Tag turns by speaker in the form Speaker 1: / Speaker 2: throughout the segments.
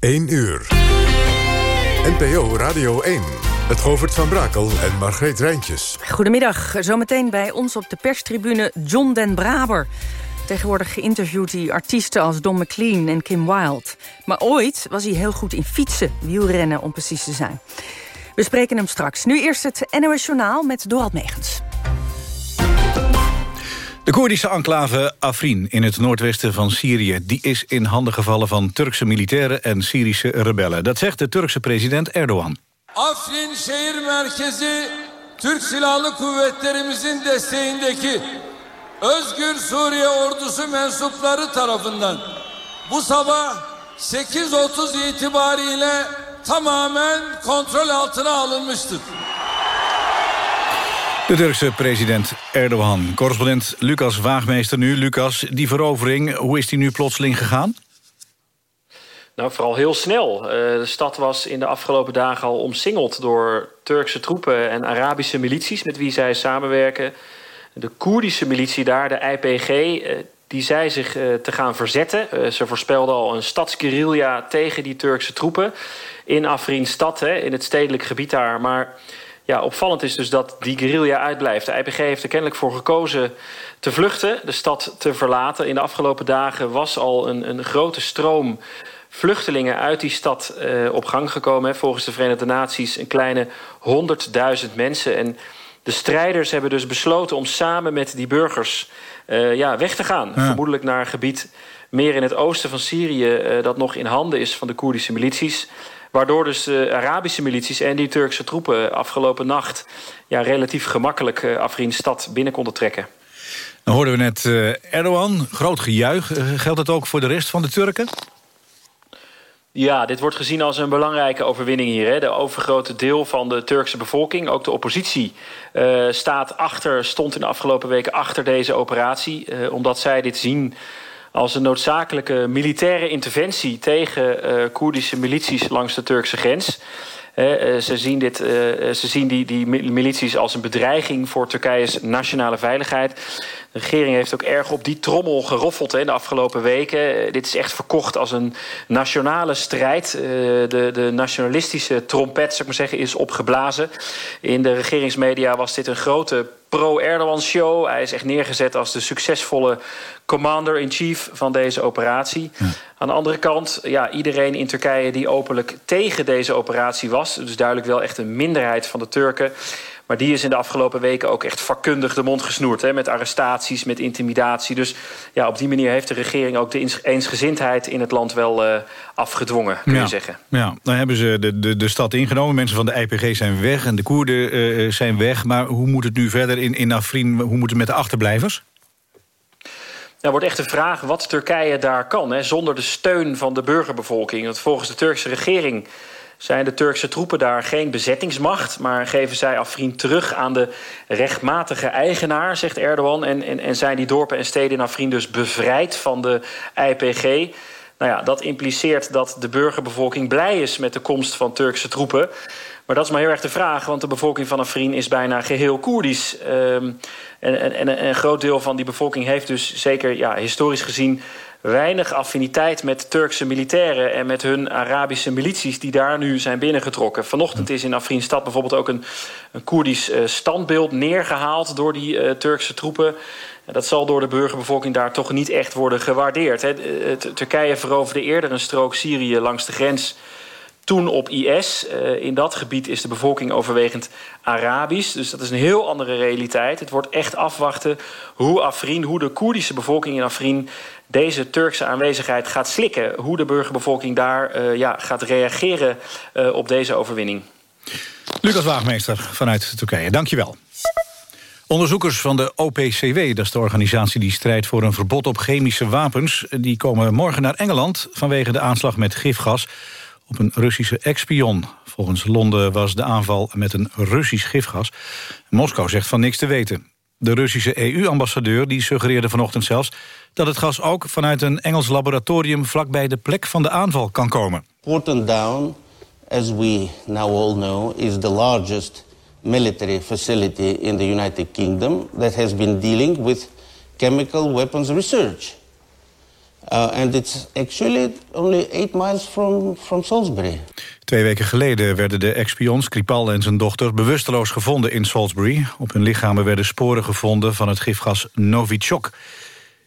Speaker 1: 1 uur. NPO Radio 1. Het Govert van Brakel en Margreet Rijntjes.
Speaker 2: Goedemiddag. Zometeen bij ons op de perstribune John den Braber. Tegenwoordig geïnterviewd hij artiesten als Don McLean en Kim Wilde. Maar ooit was hij heel goed in fietsen, wielrennen om precies te zijn. We spreken hem straks. Nu eerst het NOS Journaal met Dorald Megens.
Speaker 3: De Koerdische enclave Afrin in het noordwesten van Syrië... die is in handen gevallen van Turkse militairen en Syrische rebellen. Dat zegt de Turkse president Erdogan.
Speaker 4: Afrin şehir merkezi Türk Silahlı Kuvvetlerimizin desteğindeki Özgür Suriye ordusu mensupları tarafından bu sabah 8.30 itibariyle tamamen kontrol altına alınmıştır.
Speaker 3: De Turkse president Erdogan. Correspondent Lucas Waagmeester nu. Lucas, die verovering, hoe is die nu plotseling gegaan?
Speaker 5: Nou, vooral heel snel. Uh, de stad was in de afgelopen dagen al omsingeld door Turkse troepen en Arabische milities met wie zij samenwerken. De Koerdische militie daar, de IPG, uh, die zei zich uh, te gaan verzetten. ze voorspelden al een stadsguerrilla tegen die Turkse troepen in Afrin stad, hè, in het stedelijk gebied daar. Maar ja, opvallend is dus dat die guerrilla uitblijft. De IPG heeft er kennelijk voor gekozen te vluchten, de stad te verlaten. In de afgelopen dagen was al een, een grote stroom vluchtelingen uit die stad uh, op gang gekomen. Hè. Volgens de Verenigde Naties een kleine 100.000 mensen. En de strijders hebben dus besloten om samen met die burgers uh, ja, weg te gaan. Ja. Vermoedelijk naar een gebied meer in het oosten van Syrië... Uh, dat nog in handen is van de Koerdische milities. Waardoor dus de Arabische milities en die Turkse troepen afgelopen nacht... Ja, relatief gemakkelijk Afrin stad binnen konden trekken.
Speaker 3: Dan hoorden we net uh, Erdogan, groot gejuich. Uh, geldt dat ook voor de rest van de Turken?
Speaker 5: Ja, dit wordt gezien als een belangrijke overwinning hier. Hè. De overgrote deel van de Turkse bevolking, ook de oppositie... Uh, staat achter, stond in de afgelopen weken achter deze operatie. Uh, omdat zij dit zien als een noodzakelijke militaire interventie... tegen uh, Koerdische milities langs de Turkse grens... Uh, ze zien, dit, uh, ze zien die, die milities als een bedreiging voor Turkije's nationale veiligheid. De regering heeft ook erg op die trommel geroffeld hè, de afgelopen weken. Uh, dit is echt verkocht als een nationale strijd. de, de nationalistische trompet, zou ik maar zeggen, is opgeblazen. In de regeringsmedia was dit een grote pro-Erdogan-show. Hij is echt neergezet als de succesvolle commander-in-chief van deze operatie. Ja. Aan de andere kant, ja, iedereen in Turkije die openlijk tegen deze operatie was... dus duidelijk wel echt een minderheid van de Turken... Maar die is in de afgelopen weken ook echt vakkundig de mond gesnoerd. Hè, met arrestaties, met intimidatie. Dus ja, op die manier heeft de regering ook de eensgezindheid in het land wel uh, afgedwongen, kun
Speaker 3: ja.
Speaker 5: je zeggen.
Speaker 3: Ja, dan hebben ze de, de, de stad ingenomen. Mensen van de IPG zijn weg en de Koerden uh, zijn weg. Maar hoe moet het nu verder in, in Afrin? Hoe moet het met de achterblijvers?
Speaker 5: Er wordt echt de vraag wat Turkije daar kan... Hè, zonder de steun van de burgerbevolking. Want volgens de Turkse regering zijn de Turkse troepen daar geen bezettingsmacht... maar geven zij Afrin terug aan de rechtmatige eigenaar, zegt Erdogan... en, en, zijn die dorpen en steden in Afrin dus bevrijd van de IPG... Nou ja, dat impliceert dat de burgerbevolking blij is met de komst van Turkse troepen. Maar dat is maar heel erg de vraag, want de bevolking van Afrin is bijna geheel Koerdisch. Um, en, en, en een groot deel van die bevolking heeft dus zeker ja, historisch gezien weinig affiniteit met Turkse militairen en met hun Arabische milities die daar nu zijn binnengetrokken. Vanochtend is in Afrin stad bijvoorbeeld ook een, een Koerdisch uh, standbeeld neergehaald door die uh, Turkse troepen. Dat zal door de burgerbevolking daar toch niet echt worden gewaardeerd. Hè. Turkije veroverde eerder een strook Syrië langs de grens toen op IS. Uh, in dat gebied is de bevolking overwegend Arabisch. Dus dat is een heel andere realiteit. Het wordt echt afwachten hoe Afrin, hoe de Koerdische bevolking in Afrin... deze Turkse aanwezigheid gaat slikken. Hoe de burgerbevolking daar uh, ja, gaat reageren uh, op deze overwinning.
Speaker 3: Lucas Waagmeester vanuit Turkije, dankjewel. Onderzoekers van de OPCW, dat is de organisatie die strijdt voor een verbod op chemische wapens... die komen morgen naar Engeland vanwege de aanslag met gifgas op een Russische ex-spion. Volgens Londen was de aanval met een Russisch gifgas. Moskou zegt van niks te weten. De Russische EU-ambassadeur die suggereerde vanochtend zelfs... dat het gas ook vanuit een Engels laboratorium... vlakbij de plek van de aanval kan komen.
Speaker 6: Porton Down, as we now all know, is the largest military facility in the United Kingdom... that has been dealing with chemical weapons research. Uh, and it's actually only eight miles from, from Salisbury.
Speaker 3: Twee weken geleden werden de ex-spion Skripal en zijn dochter bewusteloos gevonden in Salisbury. Op hun lichamen werden sporen gevonden van het gifgas Novichok.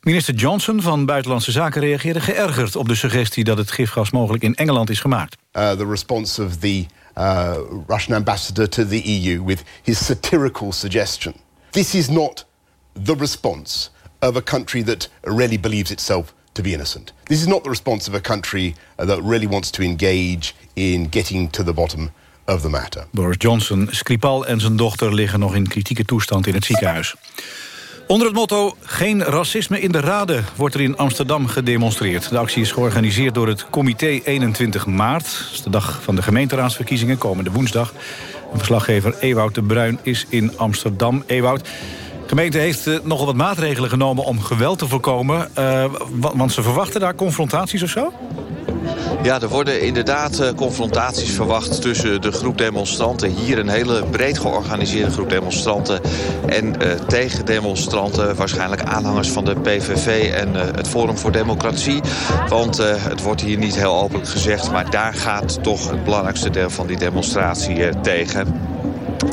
Speaker 3: Minister Johnson van Buitenlandse Zaken reageerde geërgerd op de suggestie dat het gifgas mogelijk in Engeland is gemaakt.
Speaker 7: Uh, the response of the uh, Russian ambassador to the EU with his satirical suggestion. This is not the response of a country that really believes itself to be innocent. This is not the response of a country uh, that really wants to engage in getting to the bottom of the matter.
Speaker 3: Boris Johnson, Skripal en zijn dochter liggen nog in kritieke toestand in het ziekenhuis. Onder het motto Geen racisme in de raden wordt er in Amsterdam gedemonstreerd. De actie is georganiseerd door het Comité 21 maart. Dat is de dag van de gemeenteraadsverkiezingen, komende woensdag. verslaggever Ewout de Bruin is in Amsterdam. Ewout, gemeente heeft uh, nogal wat maatregelen genomen om geweld te voorkomen. Uh, want ze verwachten daar confrontaties of zo?
Speaker 8: Ja, er worden inderdaad uh, confrontaties verwacht tussen de groep demonstranten. Hier een hele breed georganiseerde groep demonstranten. En uh, tegendemonstranten, waarschijnlijk aanhangers van de PVV en het Forum voor Democratie. Want het wordt hier niet heel openlijk gezegd, maar daar gaat toch het belangrijkste deel van die demonstratie tegen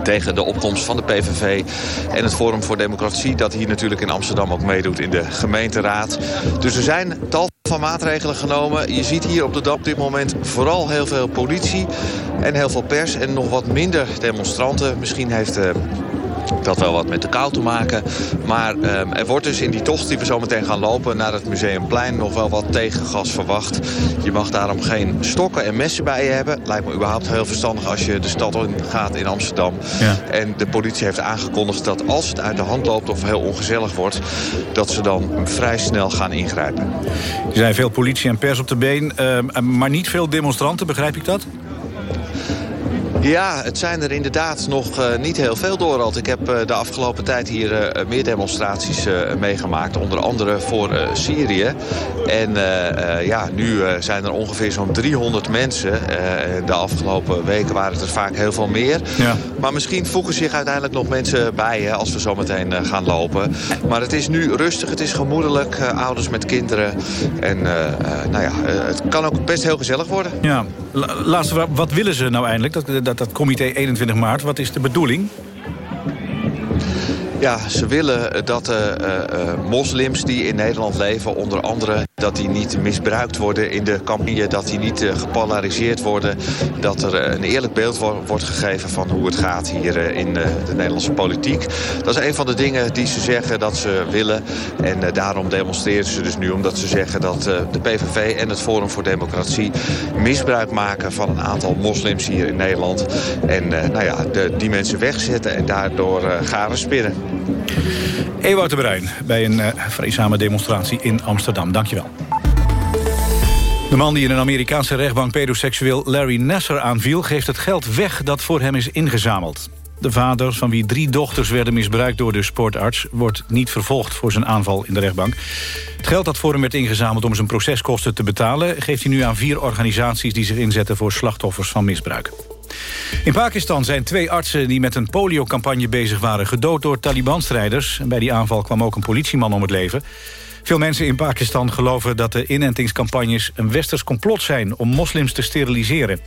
Speaker 8: tegen de opkomst van de PVV en het Forum voor Democratie... dat hier natuurlijk in Amsterdam ook meedoet in de gemeenteraad. Dus er zijn tal van maatregelen genomen. Je ziet hier op de DAP dit moment vooral heel veel politie en heel veel pers... en nog wat minder demonstranten. Misschien heeft... Uh, dat wel wat met de kou te maken. Maar um, er wordt dus in die tocht die we zo meteen gaan lopen... naar het Museumplein nog wel wat tegengas verwacht. Je mag daarom geen stokken en messen bij je hebben. Lijkt me überhaupt heel verstandig als je de stad in gaat in Amsterdam. Ja. En de politie heeft aangekondigd dat als het uit de hand loopt... of heel ongezellig wordt, dat ze dan vrij snel gaan ingrijpen.
Speaker 3: Er zijn veel politie en pers op de been, uh, maar niet veel demonstranten, begrijp ik dat?
Speaker 8: Ja, het zijn er inderdaad nog uh, niet heel veel, Dorald. Ik heb uh, de afgelopen tijd hier uh, meer demonstraties meegemaakt. Onder andere voor Syrië. En ja, nu zijn er ongeveer zo'n 300 mensen. de afgelopen weken waren het er vaak heel veel meer. Ja. Maar misschien voegen zich uiteindelijk nog mensen bij hè, als we zo meteen gaan lopen. Maar het is nu rustig, het is gemoedelijk. ouders met kinderen. En nou ja, het kan ook best heel gezellig worden.
Speaker 3: Ja, laatste, wat willen ze nou eindelijk? Dat, dat, dat comité 21 maart. Wat is de bedoeling?
Speaker 8: Ja, ze willen dat uh, uh, moslims die in Nederland leven, onder andere... dat die niet misbruikt worden in de campagne, dat die niet uh, gepolariseerd worden... dat er een eerlijk beeld wo wordt gegeven van hoe het gaat hier in de Nederlandse politiek. Dat is een van de dingen die ze zeggen dat ze willen. En daarom demonstreren ze dus nu, omdat ze zeggen dat de PVV en het Forum voor Democratie... misbruik maken van een aantal moslims hier in Nederland. En nou ja, die mensen wegzetten en daardoor garen spinnen.
Speaker 3: Ewout de Bruin bij een vreedzame demonstratie in Amsterdam. Dankjewel. De man die in een Amerikaanse rechtbank pedoseksueel Larry Nasser aanviel... geeft het geld weg dat voor hem is ingezameld. De vader, van wie drie dochters werden misbruikt door de sportarts... wordt niet vervolgd voor zijn aanval in de rechtbank. Het geld dat voor hem werd ingezameld om zijn proceskosten te betalen... geeft hij nu aan vier organisaties die zich inzetten voor slachtoffers van misbruik. In Pakistan zijn twee artsen die met een poliocampagne bezig waren... gedood door Taliban-strijders. Bij die aanval kwam ook een politieman om het leven. Veel mensen in Pakistan geloven dat de inentingscampagnes... een westers complot zijn om moslims te steriliseren.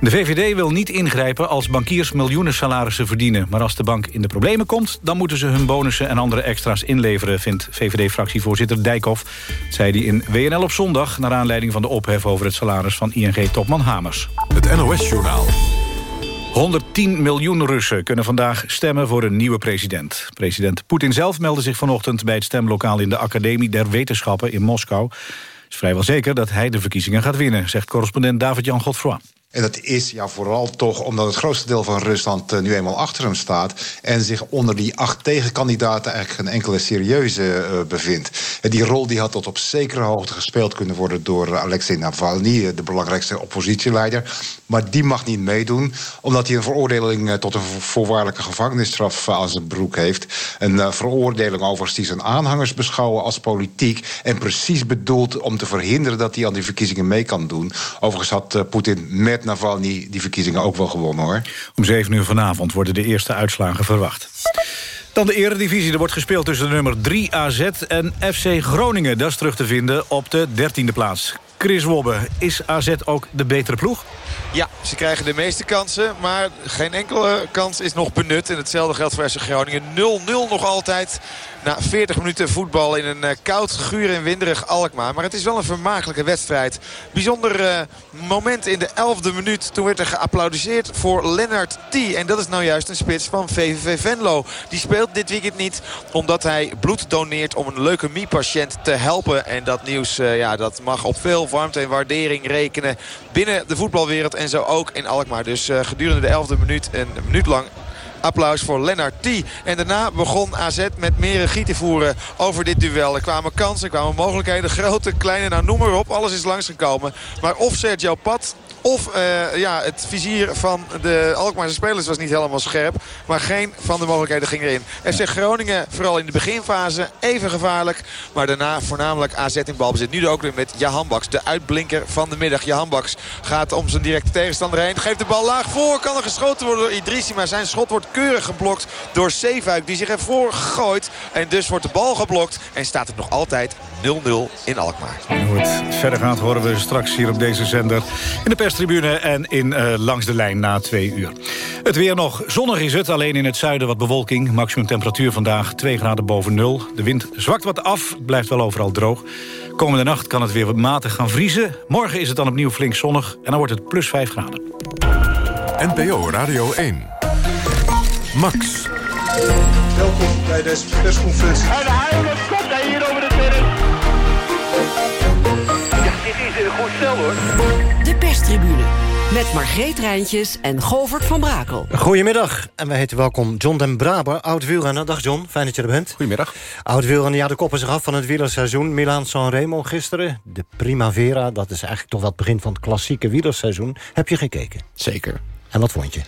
Speaker 3: De VVD wil niet ingrijpen als bankiers miljoenen salarissen verdienen. Maar als de bank in de problemen komt... dan moeten ze hun bonussen en andere extra's inleveren... vindt VVD-fractievoorzitter Dijkhoff. Zei hij in WNL op zondag... naar aanleiding van de ophef over het salaris van ING-topman Hamers.
Speaker 1: Het NOS-journaal.
Speaker 3: 110 miljoen Russen kunnen vandaag stemmen voor een nieuwe president. President Poetin zelf meldde zich vanochtend bij het stemlokaal... in de Academie der Wetenschappen in Moskou. Het is vrijwel zeker dat hij de verkiezingen gaat winnen... zegt correspondent David-Jan Godfroy.
Speaker 9: En dat is ja, vooral toch omdat het grootste deel van Rusland uh, nu eenmaal achter hem staat. En zich onder die acht tegenkandidaten eigenlijk geen enkele serieuze uh, bevindt. En die rol die had tot op zekere hoogte gespeeld kunnen worden door Alexei Navalny, de belangrijkste oppositieleider. Maar die mag niet meedoen, omdat hij een veroordeling tot een voorwaardelijke gevangenisstraf aan zijn broek heeft. Een veroordeling overigens die zijn aanhangers beschouwen als politiek. En precies bedoeld om te verhinderen dat hij aan die verkiezingen mee kan doen. Overigens had Poetin met Navalny die verkiezingen ook wel gewonnen hoor.
Speaker 3: Om 7 uur vanavond worden de eerste uitslagen verwacht. Dan de eredivisie. Er wordt gespeeld tussen de nummer 3 AZ en FC Groningen. Dat is terug te vinden op de 13e plaats. Chris Wobbe, is AZ ook de betere ploeg?
Speaker 10: Ja, ze krijgen de meeste kansen. Maar geen enkele kans is nog benut. En hetzelfde geldt voor FC Groningen. 0-0 nog altijd. Na 40 minuten voetbal in een uh, koud, guur en winderig Alkmaar. Maar het is wel een vermakelijke wedstrijd. Bijzonder uh, moment in de 11e minuut. Toen werd er geapplaudiseerd voor Lennart T. En dat is nou juist een spits van VVV Venlo. Die speelt dit weekend niet omdat hij bloed doneert om een leukemie-patiënt te helpen. En dat nieuws uh, ja, dat mag op veel warmte en waardering rekenen binnen de voetbalwereld. En zo ook in Alkmaar. Dus gedurende de 11e minuut, een minuut lang applaus voor Lennart T. En daarna begon AZ met meer regie te voeren over dit duel. Er kwamen kansen, er kwamen mogelijkheden. Grote, kleine, nou noem maar op. Alles is langsgekomen. Maar of Sergio Pat of uh, ja, het vizier van de Alkmaarse spelers was niet helemaal scherp. Maar geen van de mogelijkheden ging erin. FC Groningen vooral in de beginfase even gevaarlijk. Maar daarna voornamelijk AZ in balbezit. Nu ook weer met Jahan Baks, de uitblinker van de middag. Jahan Baks gaat om zijn directe tegenstander heen. Geeft de bal laag voor. Kan er geschoten worden door Idrissi. Maar zijn schot wordt keurig geblokt door Zeefuik. Die zich ervoor gooit. En dus wordt de bal geblokt. En staat het nog altijd 0-0 in Alkmaar.
Speaker 3: Hoe het verder gaat horen we straks hier op deze zender. In de perstribune en in uh, Langs de Lijn na twee uur. Het weer nog. Zonnig is het, alleen in het zuiden wat bewolking. Maximum temperatuur vandaag 2 graden boven nul. De wind zwakt wat af, blijft wel overal droog. Komende nacht kan het weer matig gaan vriezen. Morgen is het dan opnieuw flink zonnig en dan wordt het plus 5 graden.
Speaker 1: NPO Radio 1. Max.
Speaker 11: Welkom bij deze persconferentie.
Speaker 12: Hoor.
Speaker 13: De perstribune. Met Margreet Rijntjes en Govert van Brakel.
Speaker 14: Goedemiddag en wij heten welkom John den Braber, oud wielrenner. Dag John, fijn dat je er bent.
Speaker 15: Goedemiddag.
Speaker 14: Oud wielrenner, ja de koppen zich af van het wielerseizoen. Milaan-San Remo gisteren, de Primavera. Dat is eigenlijk toch wel het begin van het klassieke wielerseizoen. Heb je gekeken?
Speaker 15: Zeker.
Speaker 14: En wat vond je?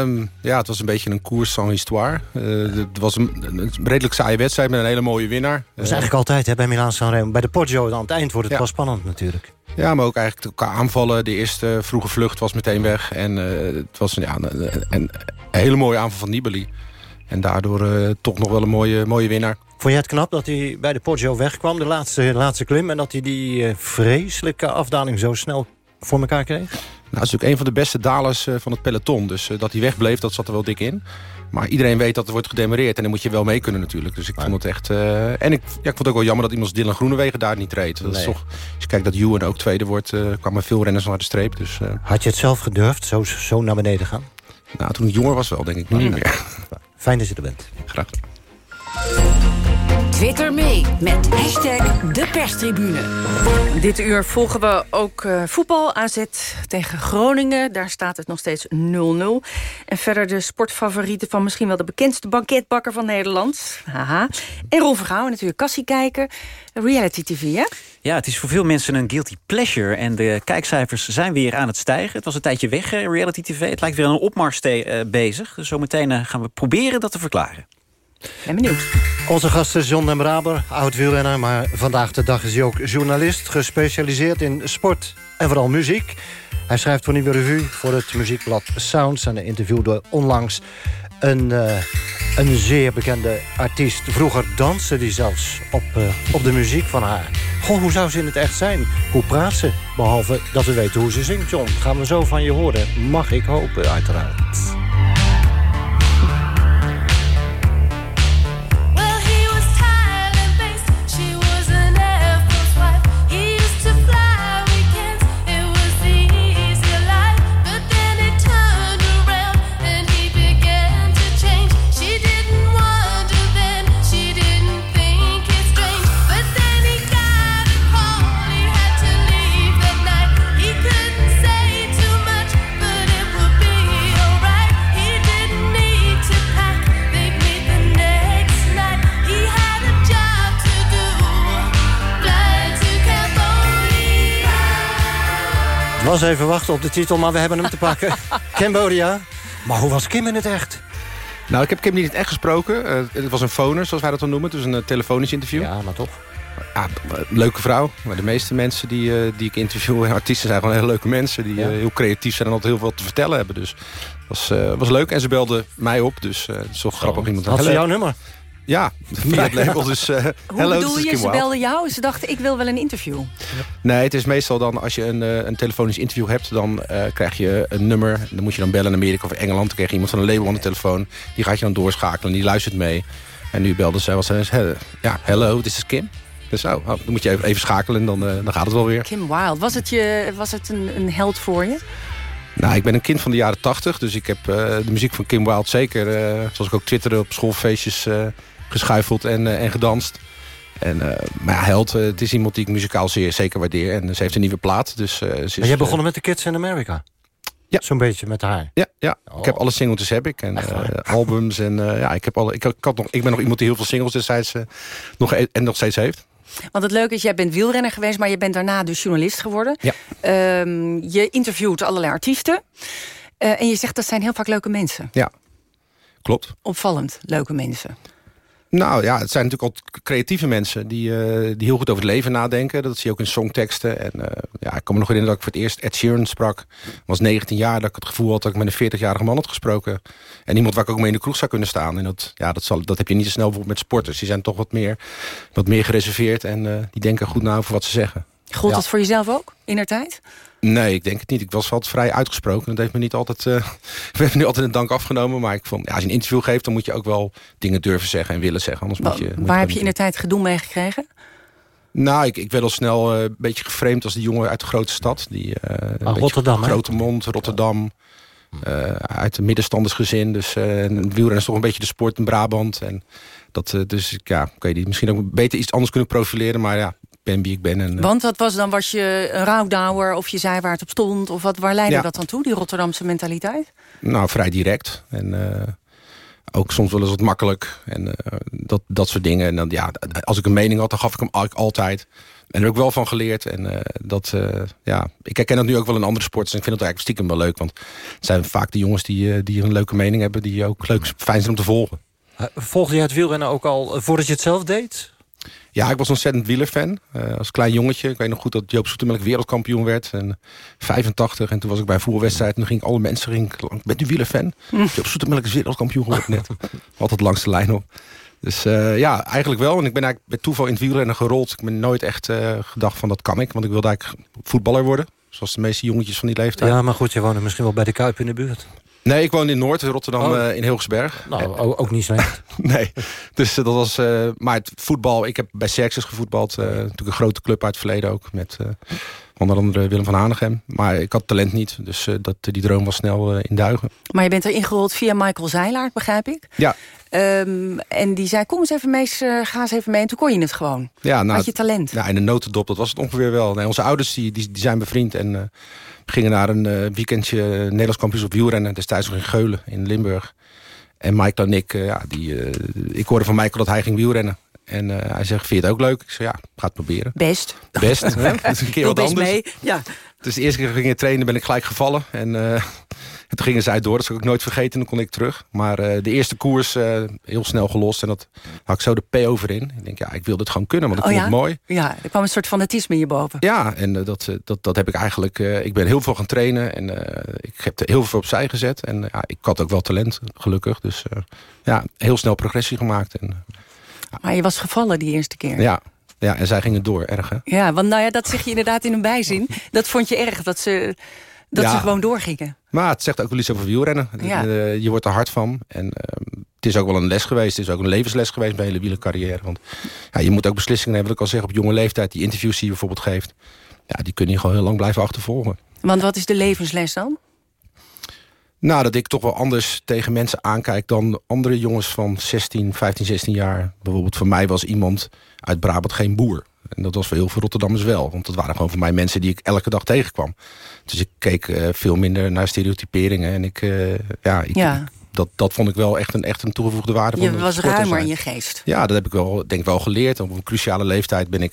Speaker 15: Um, ja, het was een beetje een koers sans histoire. Uh, het was een, een, redelijk saaie wedstrijd met een hele mooie winnaar.
Speaker 14: Dat is eigenlijk altijd hè, bij Milaan Sanremo. Bij de Poggio aan het eind wordt het ja. wel spannend natuurlijk.
Speaker 15: Ja, maar ook eigenlijk qua aanvallen. De eerste vroege vlucht was meteen weg. En uh, het was ja, een, een, hele mooie aanval van Nibali. En daardoor uh, toch nog wel een mooie, mooie winnaar.
Speaker 14: Vond jij het knap dat hij bij de Poggio wegkwam, de laatste, laatste klim... en dat hij die vreselijke afdaling zo snel voor elkaar kreeg?
Speaker 15: Nou, dat is natuurlijk een van de beste dalers uh, van het peloton. Dus uh, dat hij wegbleef, dat zat er wel dik in. Maar iedereen weet dat er wordt gedemereerd. En dan moet je wel mee kunnen natuurlijk. Dus ik vond het echt... Uh, en ik, ja, ik vond het ook wel jammer dat iemand als Dylan Groenewegen daar niet reed. Dat nee. is toch, als je kijkt dat Ewan ook tweede wordt... kwamen veel renners naar de streep. Dus,
Speaker 14: Had je het zelf gedurfd, zo, zo naar beneden gaan?
Speaker 15: Nou, toen ik jonger was wel, denk ik. Nu niet meer.
Speaker 14: Fijn dat je er bent.
Speaker 15: Graag
Speaker 13: Twitter mee met hashtag de perstribune.
Speaker 2: Dit uur volgen we ook uh, voetbal. AZ tegen Groningen. Daar staat het nog steeds 0-0. En verder de sportfavorieten van misschien wel de bekendste banketbakker van Nederland. Haha. En Ron Vergouwen natuurlijk. Kassie kijken. Reality TV, hè?
Speaker 16: Ja, het is voor veel mensen een guilty pleasure. En de kijkcijfers zijn weer aan het stijgen. Het was een tijdje weg, reality TV. Het lijkt weer aan een opmars uh, bezig. Dus zometeen uh, gaan we proberen dat te verklaren.
Speaker 2: Ben benieuwd.
Speaker 14: Onze gast is John den Braber, oud wielrenner... maar vandaag de dag is hij ook journalist... gespecialiseerd in sport en vooral muziek. Hij schrijft voor Nieuwe Revue voor het muziekblad Sounds... en interviewde onlangs een, uh, een zeer bekende artiest. Vroeger danste hij zelfs op, uh, op de muziek van haar. Goh, hoe zou ze in het echt zijn? Hoe praat ze? Behalve dat we weten hoe ze zingt, John. Gaan we zo van je horen. Mag ik hopen, uiteraard. Was even wachten op de titel, maar we hebben hem te pakken. Cambodia. Maar hoe was Kim in het echt?
Speaker 15: Nou, ik heb Kim niet in het echt gesproken. Uh, het was een phoner, zoals wij dat dan noemen. Dus een uh, telefonisch interview.
Speaker 14: Ja, maar toch.
Speaker 15: Ja, leuke vrouw. Maar de meeste mensen die, eh, die ik interview, artiesten zijn gewoon hele leuke mensen. Die eh, heel creatief zijn en altijd heel veel te vertellen hebben. Dus was, eh, was leuk. En ze belde mij op, dus uh, het is toch grappig. Iemand
Speaker 14: Had ze jouw nummer?
Speaker 15: Ja, via het label. Dus, uh,
Speaker 2: Hoe bedoel je, ze belden jou? Ze dachten, ik wil wel een interview.
Speaker 15: Nee, het is meestal dan als je een, eh, een telefonisch interview hebt... dan eh, krijg je een nummer. Dan moet je dan bellen in Amerika of Engeland. Dan krijg je iemand van een label aan de telefoon. Die gaat je dan doorschakelen en die luistert mee. En nu belde ze, was ze ja, hello, this is Kim. Dus oh, oh, dan moet je even, even schakelen en dan, dan gaat het wel weer.
Speaker 2: Kim Wilde, was het, je, was het een, een held voor je?
Speaker 15: Nou, ik ben een kind van de jaren tachtig. Dus ik heb de muziek van Kim Wilde zeker... zoals ik ook twitterde op schoolfeestjes geschuifeld en, eh, en gedanst. En, eh, maar ja, Held, eh, het is iemand die ik muzikaal zeer zeker waardeer. En ze heeft een nieuwe plaat. Dus, eh, ze is,
Speaker 14: Maar jij begonnen met de Kids in America?
Speaker 15: Ja.
Speaker 14: Zo'n beetje met haar?
Speaker 15: Ja, ja. ik heb alle singles heb ik. En eh, albums. En eh, ja, ik, heb alle, ik, ik had nog, ik ben nog iemand die heel veel singles destijds eh, nog, e- en nog steeds heeft.
Speaker 2: Want het leuke is, jij bent wielrenner geweest... maar je bent daarna dus journalist geworden.
Speaker 15: Ja.
Speaker 2: Ehm, je interviewt allerlei artiesten. Eh, en je zegt, dat zijn heel vaak leuke mensen.
Speaker 15: Ja, klopt.
Speaker 2: Opvallend leuke mensen.
Speaker 15: Nou ja, het zijn natuurlijk al creatieve mensen die, eh, die heel goed over het leven nadenken. Dat zie je ook in songteksten. En eh, ja, ik kan me nog herinneren dat ik voor het eerst Ed Sheeran sprak. Ik was 19 jaar, dat ik het gevoel had dat ik met een 40-jarige man had gesproken. En iemand waar ik ook mee in de kroeg zou kunnen staan. En dat, ja, dat, zal, dat heb je niet zo snel bijvoorbeeld met sporters. Die zijn toch wat meer, wat meer gereserveerd en eh, die denken goed na over wat ze zeggen.
Speaker 2: Gold
Speaker 15: Ja.
Speaker 2: dat voor jezelf ook, in der tijd?
Speaker 15: Nee, ik denk het niet. Ik was altijd vrij uitgesproken. Dat heeft me niet altijd. eh we hebben nu altijd een dank afgenomen. Maar ik vond, ja, als je een interview geeft, dan moet je ook wel dingen durven zeggen en willen zeggen. Anders moet je. moet
Speaker 2: Waar heb je
Speaker 15: niet
Speaker 2: in der tijd gedoe mee gekregen?
Speaker 15: Nou, ik, ik werd al snel eh, een beetje geframed als die jongen uit de grote stad. Die, eh, een beetje
Speaker 14: Rotterdam, hè?
Speaker 15: Grote mond, Rotterdam. eh, uit een middenstandersgezin. Dus eh wielrennen is toch een beetje de sport in Brabant. En dat, dus ja, je die misschien ook beter iets anders kunnen profileren. Maar ja, ben wie ik ben. En, eh,
Speaker 2: Want wat was dan? Was je een rouwdouwer of je zei waar het op stond? Of wat, waar leidde
Speaker 15: Ja.
Speaker 2: dat dan toe, die Rotterdamse mentaliteit?
Speaker 15: Nou, vrij direct. En eh, ook soms wel eens wat makkelijk. En eh, dat, dat soort dingen. En dan, ja, als ik een mening had, dan gaf ik hem altijd. En er heb ik wel van geleerd. En eh, dat, eh, ja, ik herken dat nu ook wel in andere sporten. En ik vind het eigenlijk stiekem wel leuk. Want het zijn vaak de jongens die, die een leuke mening hebben. Die ook leuk, fijn zijn om te volgen.
Speaker 14: Volgde je het wielrennen ook al voordat je het zelf deed?
Speaker 15: Ja, ik was ontzettend wielerfan. Eh als klein jongetje. Ik weet nog goed dat Joop Zoetemelk wereldkampioen werd. En 85. En toen was ik bij een voetbalwedstrijd. En toen ging alle mensen... Ging, ik lang, bent u wielerfan? Joop Zoetemelk is wereldkampioen geworden net. Altijd langs de lijn op. Dus eh, ja, eigenlijk wel. En ik ben eigenlijk bij toeval in het wielrennen gerold. Ik ben nooit echt eh, gedacht van dat kan ik. Want ik wilde eigenlijk voetballer worden. Zoals de meeste jongetjes van die leeftijd.
Speaker 14: Ja, maar goed, je woonde misschien wel bij de Kuip in de buurt.
Speaker 15: Nee, ik woonde in Noord, in Rotterdam,
Speaker 14: Oh.
Speaker 15: eh, in Hilgersberg.
Speaker 14: Nou, ook niet slecht.
Speaker 15: nee, dus eh, dat was... eh, maar het voetbal, ik heb bij Xerxes gevoetbald. eh, natuurlijk een grote club uit het verleden ook. Met eh, onder andere Willem van Hanegem. Maar ik had talent niet, dus eh, dat, die droom was snel eh, in duigen.
Speaker 2: Maar je bent er ingerold via Michael Zeilaert, begrijp ik.
Speaker 15: Ja,
Speaker 2: Ehm, en die zei, kom eens even mee, ga eens even mee. En toen kon je het gewoon.
Speaker 15: ja nou,
Speaker 2: Had je talent.
Speaker 15: Ja, in de notendop, dat was het ongeveer wel. Nee, onze ouders die, die, die zijn bevriend en eh, gingen naar een eh, weekendje Nederlands kampioen op wielrennen. Destijds nog in Geulen, in Limburg. En Michael en ik, eh, ja, die, ik hoorde van Michael dat hij ging wielrennen. En hij zegt, vind je het ook leuk? Ik zei, ja, ga het proberen.
Speaker 2: Best.
Speaker 15: Best, hè? Dat is een keer wat
Speaker 2: best
Speaker 15: anders.
Speaker 2: mee. Ja.
Speaker 15: Dus de eerste keer ging ik trainen, ben ik gelijk gevallen. En, en toen gingen zij door, dat zou ik nooit vergeten. En dan kon ik terug. Maar eh, de eerste koers eh, heel snel gelost. En dat had ik zo de P over in. Ik denk, ja, ik wil dit gewoon kunnen, want ik
Speaker 2: Oh
Speaker 15: vond
Speaker 2: ja?
Speaker 15: het mooi.
Speaker 2: Ja, er kwam een soort fanatisme hierboven.
Speaker 15: Ja, en eh, dat, dat, dat heb ik eigenlijk... ik ben heel veel gaan trainen en ik heb er heel veel opzij gezet. En ja, ik had ook wel talent, gelukkig. Dus ja, heel snel progressie gemaakt. En,
Speaker 2: Maar je was gevallen die eerste keer.
Speaker 15: ja, ja, en zij gingen door, erg hè?
Speaker 2: Ja, want nou ja, dat zeg je inderdaad in een bijzin. Dat vond je erg, dat ze, dat
Speaker 15: Ja.
Speaker 2: ze gewoon doorgingen.
Speaker 15: Maar het zegt ook wel iets over wielrennen.
Speaker 2: Ja.
Speaker 15: Eh, je wordt er hard van. En eh, het is ook wel een les geweest. Het is ook een levensles geweest bij hele wielercarrière. Want ja, je moet ook beslissingen hebben. Wat ik al zeg, op jonge leeftijd. Die interviews die je bijvoorbeeld geeft. Ja, die kun je gewoon heel lang blijven achtervolgen.
Speaker 2: Want wat is de levensles dan?
Speaker 15: Nou, dat ik toch wel anders tegen mensen aankijk dan andere jongens van 16, 15, 16 jaar. Bijvoorbeeld voor mij was iemand uit Brabant geen boer. En dat was voor heel veel Rotterdammers wel. Want dat waren gewoon voor mij mensen die ik elke dag tegenkwam. Dus ik keek eh, veel minder naar stereotyperingen. En ik, eh, ja, ik,
Speaker 2: Ja.
Speaker 15: Dat, dat vond ik wel echt een, echt een toegevoegde waarde.
Speaker 2: Je was ruimer in je geest.
Speaker 15: Ja, dat heb ik wel, denk ik wel geleerd. Op een cruciale leeftijd ben ik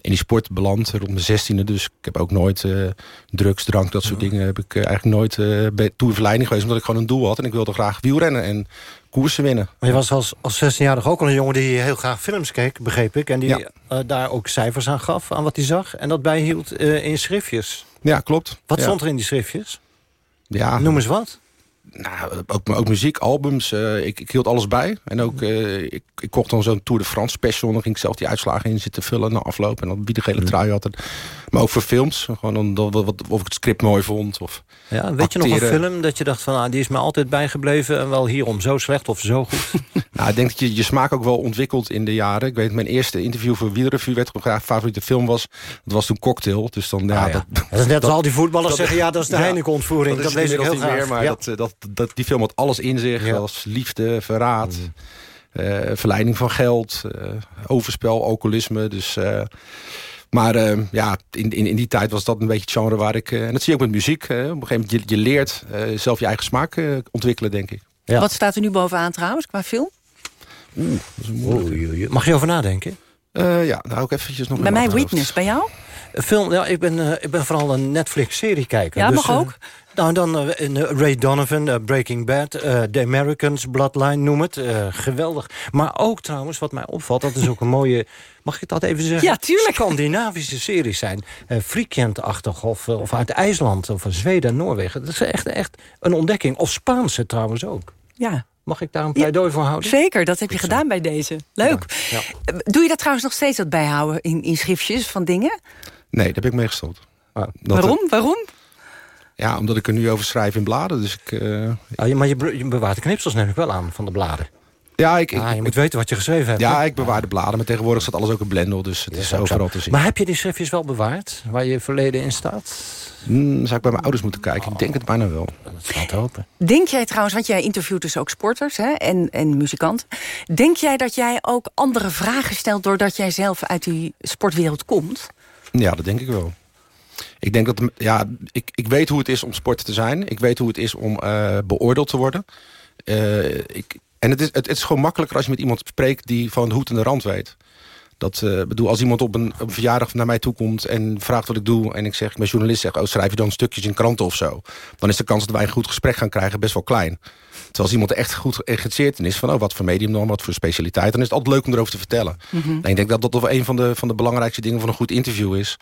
Speaker 15: in die sport beland rond mijn zestiende. Dus ik heb ook nooit eh, drugs, drank, dat soort dingen... heb ik eh, eigenlijk nooit uh, bij toerverleiding geweest... omdat ik gewoon een doel had. En ik wilde graag wielrennen en koersen winnen.
Speaker 14: Maar je was als, als 16-jarige ook al een jongen die heel graag films keek, begreep ik. En die ja. daar ook cijfers aan gaf, aan wat hij zag. En dat bijhield in schriftjes.
Speaker 15: Ja, klopt.
Speaker 14: Wat
Speaker 15: ja.
Speaker 14: stond er in die schriftjes?
Speaker 15: Ja.
Speaker 14: Noem eens wat.
Speaker 15: Nou, ook, ook muziek, albums. Uh, ik, ik hield alles bij. En ook, uh, ik, ik kocht dan zo'n Tour de France special. Dan ging ik zelf die uitslagen in zitten vullen na afloop. En dan wie de gele trui had. Maar ook voor films. Gewoon dan, wat, wat, of ik het script mooi vond. Of
Speaker 14: ja, weet acteren. je nog een film dat je dacht van... Ah, die is me altijd bijgebleven en wel hierom zo slecht of zo goed?
Speaker 15: nou, ik denk dat je je smaak ook wel ontwikkelt in de jaren. Ik weet, mijn eerste interview voor Wielerrevue werd graag favoriete film was. Dat was toen Cocktail. Dus dan, ja,
Speaker 14: ah, ja. Dat, dat, is net als al die voetballers dat, zeggen... ja, dat is de ja, Heineken-ontvoering. Dat,
Speaker 15: dat
Speaker 14: lees ik heel graag.
Speaker 15: meer, maar
Speaker 14: ja.
Speaker 15: dat, dat, dat, die film had alles in zich. Ja. Als liefde, verraad, mm. uh, verleiding van geld, uh, overspel, alcoholisme. Dus, uh, maar ja, in, in, in die tijd was dat een beetje het genre waar ik... en dat zie je ook met muziek. op een gegeven moment, je, je leert zelf je eigen smaak ontwikkelen, denk ik.
Speaker 2: Ja. Wat staat er nu bovenaan trouwens, qua film?
Speaker 15: Oeh, dat is een moeilijke.
Speaker 14: Mag je over nadenken?
Speaker 15: Ja, nou ook eventjes nog...
Speaker 2: Bij mij Witness, bij jou?
Speaker 14: Film, ja, ik, ben, uh, ik ben vooral een Netflix-serie kijker.
Speaker 2: Ja,
Speaker 14: dus,
Speaker 2: mag ook.
Speaker 14: Uh, nou, dan uh, Ray Donovan, Breaking Bad, The Americans, Bloodline, noem het. geweldig. Maar ook trouwens, wat mij opvalt, dat is ook een mooie... Mag ik dat even zeggen?
Speaker 2: Ja, tuurlijk.
Speaker 14: Scandinavische series zijn. Uh, Freakent-achtig of, of uit IJsland of Zweden, Noorwegen. Dat is echt, echt een ontdekking. Of Spaanse trouwens ook.
Speaker 2: Ja.
Speaker 14: Mag ik daar een pleidooi ja, voor houden?
Speaker 2: Zeker, dat heb je gedaan bij deze. Leuk. Ja, ja. Doe je dat trouwens nog steeds, dat bijhouden in, in schriftjes van dingen?
Speaker 15: Nee, daar heb ik mee gestopt.
Speaker 2: Ah, Waarom? Het, Waarom?
Speaker 15: Ja, omdat ik er nu over schrijf in bladen. Dus ik, uh,
Speaker 14: ah, maar je, je bewaart de knipsels neem ik wel aan van de bladen.
Speaker 15: Ja, ik,
Speaker 14: ah, je moet weten wat je geschreven hebt.
Speaker 15: Ja, ik bewaar de bladen. Maar tegenwoordig staat alles ook in Blendel. Dus het is overal te zien.
Speaker 14: Maar heb je die schriftjes wel bewaard? Waar je verleden in staat?
Speaker 15: Hmm, zou ik bij mijn ouders moeten kijken? Oh. Ik denk het bijna wel.
Speaker 14: Dat gaat open.
Speaker 2: Denk jij trouwens, want jij interviewt dus ook sporters hè, en, en muzikanten. Denk jij dat jij ook andere vragen stelt... doordat jij zelf uit die sportwereld komt?
Speaker 15: Ja, dat denk ik wel. Ik denk dat, ja, ik, ik weet hoe het is om sporter te zijn. Ik weet hoe het is om uh, beoordeeld te worden. Uh, ik, en het is, het, is gewoon makkelijker als je met iemand spreekt die van de hoed en de rand weet. Dat uh, bedoel, als iemand op een, verjaardag naar mij toe komt en vraagt wat ik doe... en ik zeg, ben journalist, zeg, oh, schrijf je dan stukjes in kranten of zo... dan is de kans dat wij een goed gesprek gaan krijgen best wel klein. Terwijl als iemand er echt goed geïnteresseerd in is... van oh, wat voor medium dan, wat voor specialiteit... dan is het altijd leuk om erover te vertellen. Mm -hmm. En ik denk dat dat wel een van de, van de belangrijkste dingen van een goed interview is.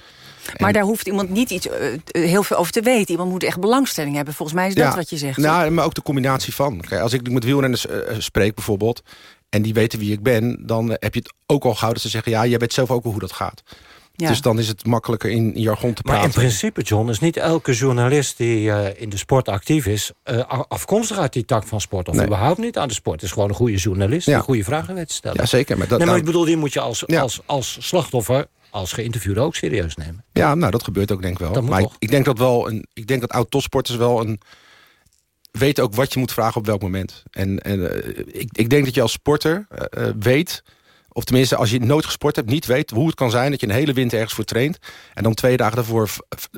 Speaker 2: Maar en, daar hoeft iemand niet iets, uh, heel veel over te weten. Iemand moet echt belangstelling hebben. Volgens mij is dat
Speaker 15: ja,
Speaker 2: wat je zegt.
Speaker 15: Nou, maar ook de combinatie van. Kijk, als ik met wielrenners uh, spreek bijvoorbeeld... en die weten wie ik ben... dan heb je het ook al gauw dat ze zeggen... ja, jij weet zelf ook al hoe dat gaat. Ja. Dus dan is het makkelijker in jargon te praten.
Speaker 14: Maar in principe, John, is niet elke journalist die uh, in de sport actief is... Uh, afkomstig uit die tak van sport. Of nee. überhaupt niet aan de sport. Het is gewoon een goede journalist ja. die goede vragen weet te stellen.
Speaker 15: Ja, zeker. Maar, dat,
Speaker 14: nee, maar ik bedoel, die moet je als, ja. als, als slachtoffer als geïnterviewde ook serieus nemen.
Speaker 15: Ja, nou, dat gebeurt ook denk ik wel.
Speaker 14: Dat
Speaker 15: maar ik, ik, denk dat wel een, ik denk dat oud-topsporters wel een weten ook wat je moet vragen op welk moment. En, en uh, ik, ik denk dat je als sporter uh, weet of tenminste, als je nooit gesport hebt, niet weet hoe het kan zijn... dat je een hele winter ergens voor traint... en dan twee dagen daarvoor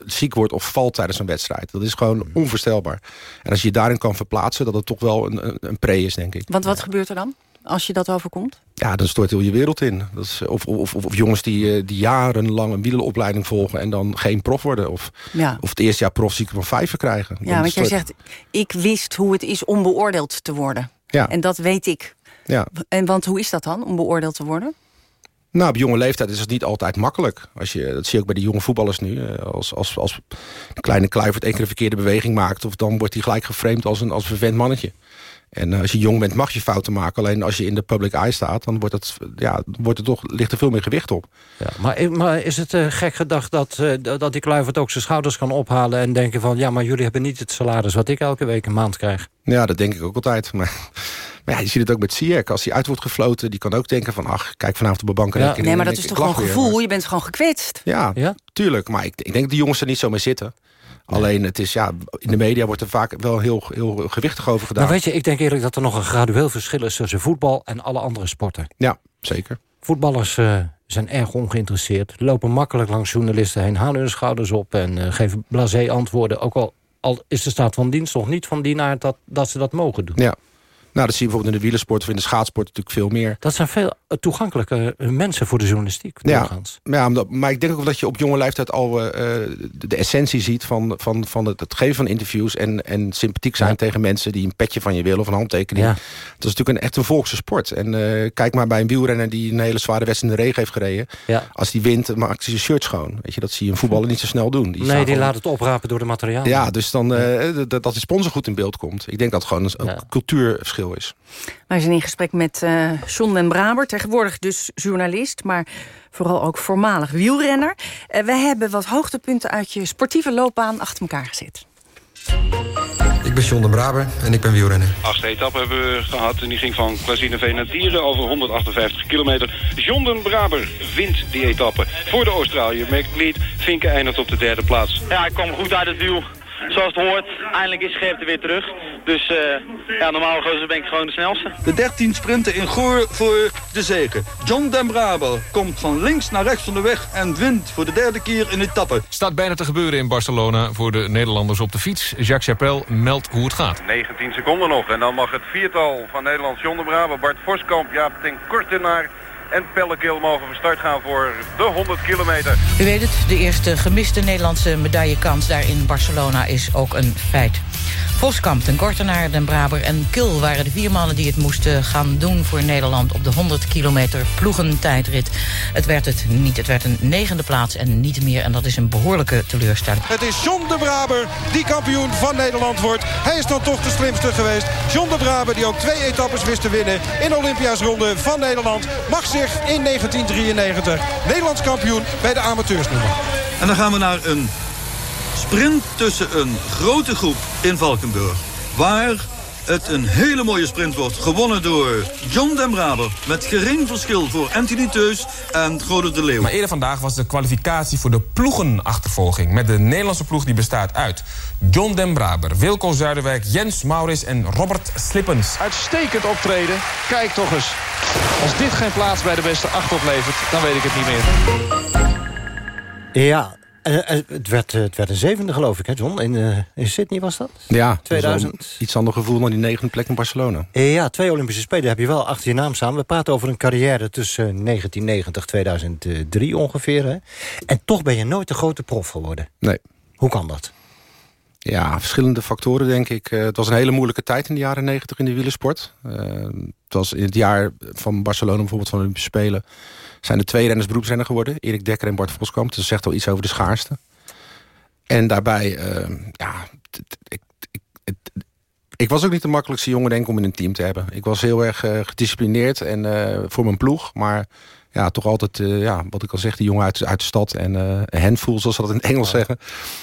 Speaker 15: ziek wordt of valt tijdens een wedstrijd. Dat is gewoon onvoorstelbaar. En als je je daarin kan verplaatsen, dat het toch wel een, een, een pre is, denk ik.
Speaker 2: Want wat ja. gebeurt er dan? Als je dat overkomt?
Speaker 15: Ja, dan stort heel je wereld in. Dat is, of, of, of, of, jongens die, die jarenlang een wielenopleiding volgen... en dan geen prof worden. Of,
Speaker 2: ja.
Speaker 15: of het eerste jaar profzieken van vijven krijgen.
Speaker 2: Ja, want jij zegt, ik wist hoe het is om beoordeeld te worden.
Speaker 15: Ja.
Speaker 2: En dat weet ik.
Speaker 15: Ja.
Speaker 2: En want hoe is dat dan, om beoordeeld te worden?
Speaker 15: Nou, op jonge leeftijd is het niet altijd makkelijk. Als je, dat zie je ook bij de jonge voetballers nu. Als, als, als de kleine Kluivert één keer een verkeerde beweging maakt... Of dan wordt hij gelijk geframed als een, als een vervent mannetje. En als je jong bent mag je fouten maken. Alleen als je in de public eye staat... dan wordt het, ja, wordt het toch, ligt er veel meer gewicht op.
Speaker 14: Ja, maar, maar is het uh, gek gedacht dat, uh, dat die Kluivert ook zijn schouders kan ophalen... en denken van, ja, maar jullie hebben niet het salaris... wat ik elke week een maand krijg?
Speaker 15: Ja, dat denk ik ook altijd. Maar, maar ja, je ziet het ook met Sierk. Als hij uit wordt gefloten, die kan ook denken van... ach, kijk vanavond op de bank.
Speaker 2: Ja. Nee, maar dat is toch gewoon gevoel? Maar... Je bent gewoon gekwetst.
Speaker 15: Ja, ja? tuurlijk. Maar ik, ik denk dat die jongens er niet zo mee zitten. Alleen het is, ja, in de media wordt er vaak wel heel, heel gewichtig over gedaan.
Speaker 14: Maar weet je, ik denk eerlijk dat er nog een gradueel verschil is tussen voetbal en alle andere sporten.
Speaker 15: Ja, zeker.
Speaker 14: Voetballers uh, zijn erg ongeïnteresseerd, lopen makkelijk langs journalisten heen, halen hun schouders op en uh, geven blasé antwoorden. Ook al, al is de staat van dienst nog niet van die aard dat, dat ze dat mogen doen.
Speaker 15: Ja. Nou, dat zie je bijvoorbeeld in de wielersport of in de schaatsport natuurlijk veel meer.
Speaker 14: Dat zijn veel eh, toegankelijke eh, mensen voor de journalistiek.
Speaker 15: Ja,
Speaker 14: doorgaans.
Speaker 15: ja omdat- maar ik denk ook dat je op jonge leeftijd al eh, de, essentie ziet van, van, van het, het geven van interviews en, en sympathiek zijn tegen mensen die een petje van je willen of een handtekening.
Speaker 14: Ja.
Speaker 15: Dat is natuurlijk een, echt een volkse sport. En kijk maar bij een wielrenner die een hele zware wedstrijd in de regen heeft gereden.
Speaker 14: Ja.
Speaker 15: Als die wint, maakt hij zijn shirt schoon. Weet je, dat zie je een voetballer niet zo snel doen. Die
Speaker 14: nee, die
Speaker 15: gewoon-
Speaker 14: laat het oprapen door de materialen.
Speaker 15: Ja, dus dan eh, dat, die sponsor goed in beeld komt. Ik denk dat gewoon een, een is.
Speaker 2: Wij zijn in gesprek met eh John den Braber, tegenwoordig dus journalist... maar vooral ook voormalig wielrenner. Eh, wij hebben wat hoogtepunten uit je sportieve loopbaan achter elkaar gezet.
Speaker 17: Ik ben John de Braber en ik ben wielrenner.
Speaker 18: Achtste etappe hebben we gehad en die ging van Klazineveen naar Dieren over 158 kilometer. John den Braber wint die etappe voor de Australiër. McLeod Vinken eindigt op de derde plaats.
Speaker 12: Ja, ik kwam goed uit het duel. Zoals het hoort, eindelijk is Scherpte weer terug. Dus eh, ja, normaal gesproken ben ik gewoon de snelste.
Speaker 19: De 13 sprinten in Goor voor de zege. John den Braber komt van links naar rechts van de weg... en wint voor de derde keer in etappe.
Speaker 20: Staat bijna te gebeuren in Barcelona voor de Nederlanders op de fiets. Jacques Chapelle meldt hoe het gaat.
Speaker 18: 19 seconden nog en dan mag het viertal van Nederland John den Braber, Bart Voskamp, Jaap ten Kortenaar en Pelle Kil mogen van start gaan voor de 100 kilometer.
Speaker 21: U weet het, de eerste gemiste Nederlandse medaillekans daar in Barcelona is ook een feit. Voskamp, Den Kortenaar, Den Braber en Kil waren de vier mannen die het moesten gaan doen voor Nederland op de 100 kilometer ploegentijdrit. Het werd het niet, het werd een negende plaats en niet meer en dat is een behoorlijke teleurstelling.
Speaker 22: Het is John de Braber die kampioen van Nederland wordt. Hij is dan toch de slimste geweest. John de Braber die ook twee etappes wist te winnen in de Olympia's ronde van Nederland. Mag zich in 1993 Nederlands kampioen bij de amateurs noemen.
Speaker 19: En dan gaan we naar een sprint tussen een grote groep in Valkenburg. Waar het een hele mooie sprint wordt. Gewonnen door John den Braber. Met gering verschil voor Anthony Teus en Gode de Leeuw.
Speaker 23: Maar eerder vandaag was de kwalificatie voor de ploegenachtervolging... met de Nederlandse ploeg die bestaat uit John den Braber... Wilco Zuiderwijk, Jens Maurits en Robert Slippens.
Speaker 24: Uitstekend optreden. Kijk toch eens. Als dit geen plaats bij de beste acht oplevert, dan weet ik het niet meer.
Speaker 14: Ja, eh, eh, het, werd, eh, het werd een zevende geloof ik, hè John? In, eh, in Sydney was dat?
Speaker 15: Ja,
Speaker 14: 2000.
Speaker 15: dat is wel een iets ander gevoel dan die negende plek in Barcelona.
Speaker 14: Eh, Ja, twee Olympische Spelen heb je wel achter je naam staan. We praten over een carrière tussen 1990 2003 ongeveer. Hè? En toch ben je nooit de grote prof geworden.
Speaker 15: Nee.
Speaker 14: Hoe kan dat?
Speaker 15: Ja, verschillende factoren denk ik. Eh, het was een hele moeilijke tijd in de jaren negentig in de wielersport. Eh, het was in het jaar van Barcelona bijvoorbeeld van de Olympische Spelen... zijn er twee renners beroepsrenner geworden. Erik Dekker en Bart Voskamp. Dat zegt al iets over de schaarste. En daarbij, eh, ja... Ik, ik, ik was ook niet de makkelijkste jongen denk ik om in een team te hebben. Ik was heel erg gedisciplineerd en voor mijn ploeg. Maar ja, toch altijd, eh, ja, wat ik al zeg, die jongen uit, uit de stad. En eh handful, zoals ze dat in het Engels zeggen.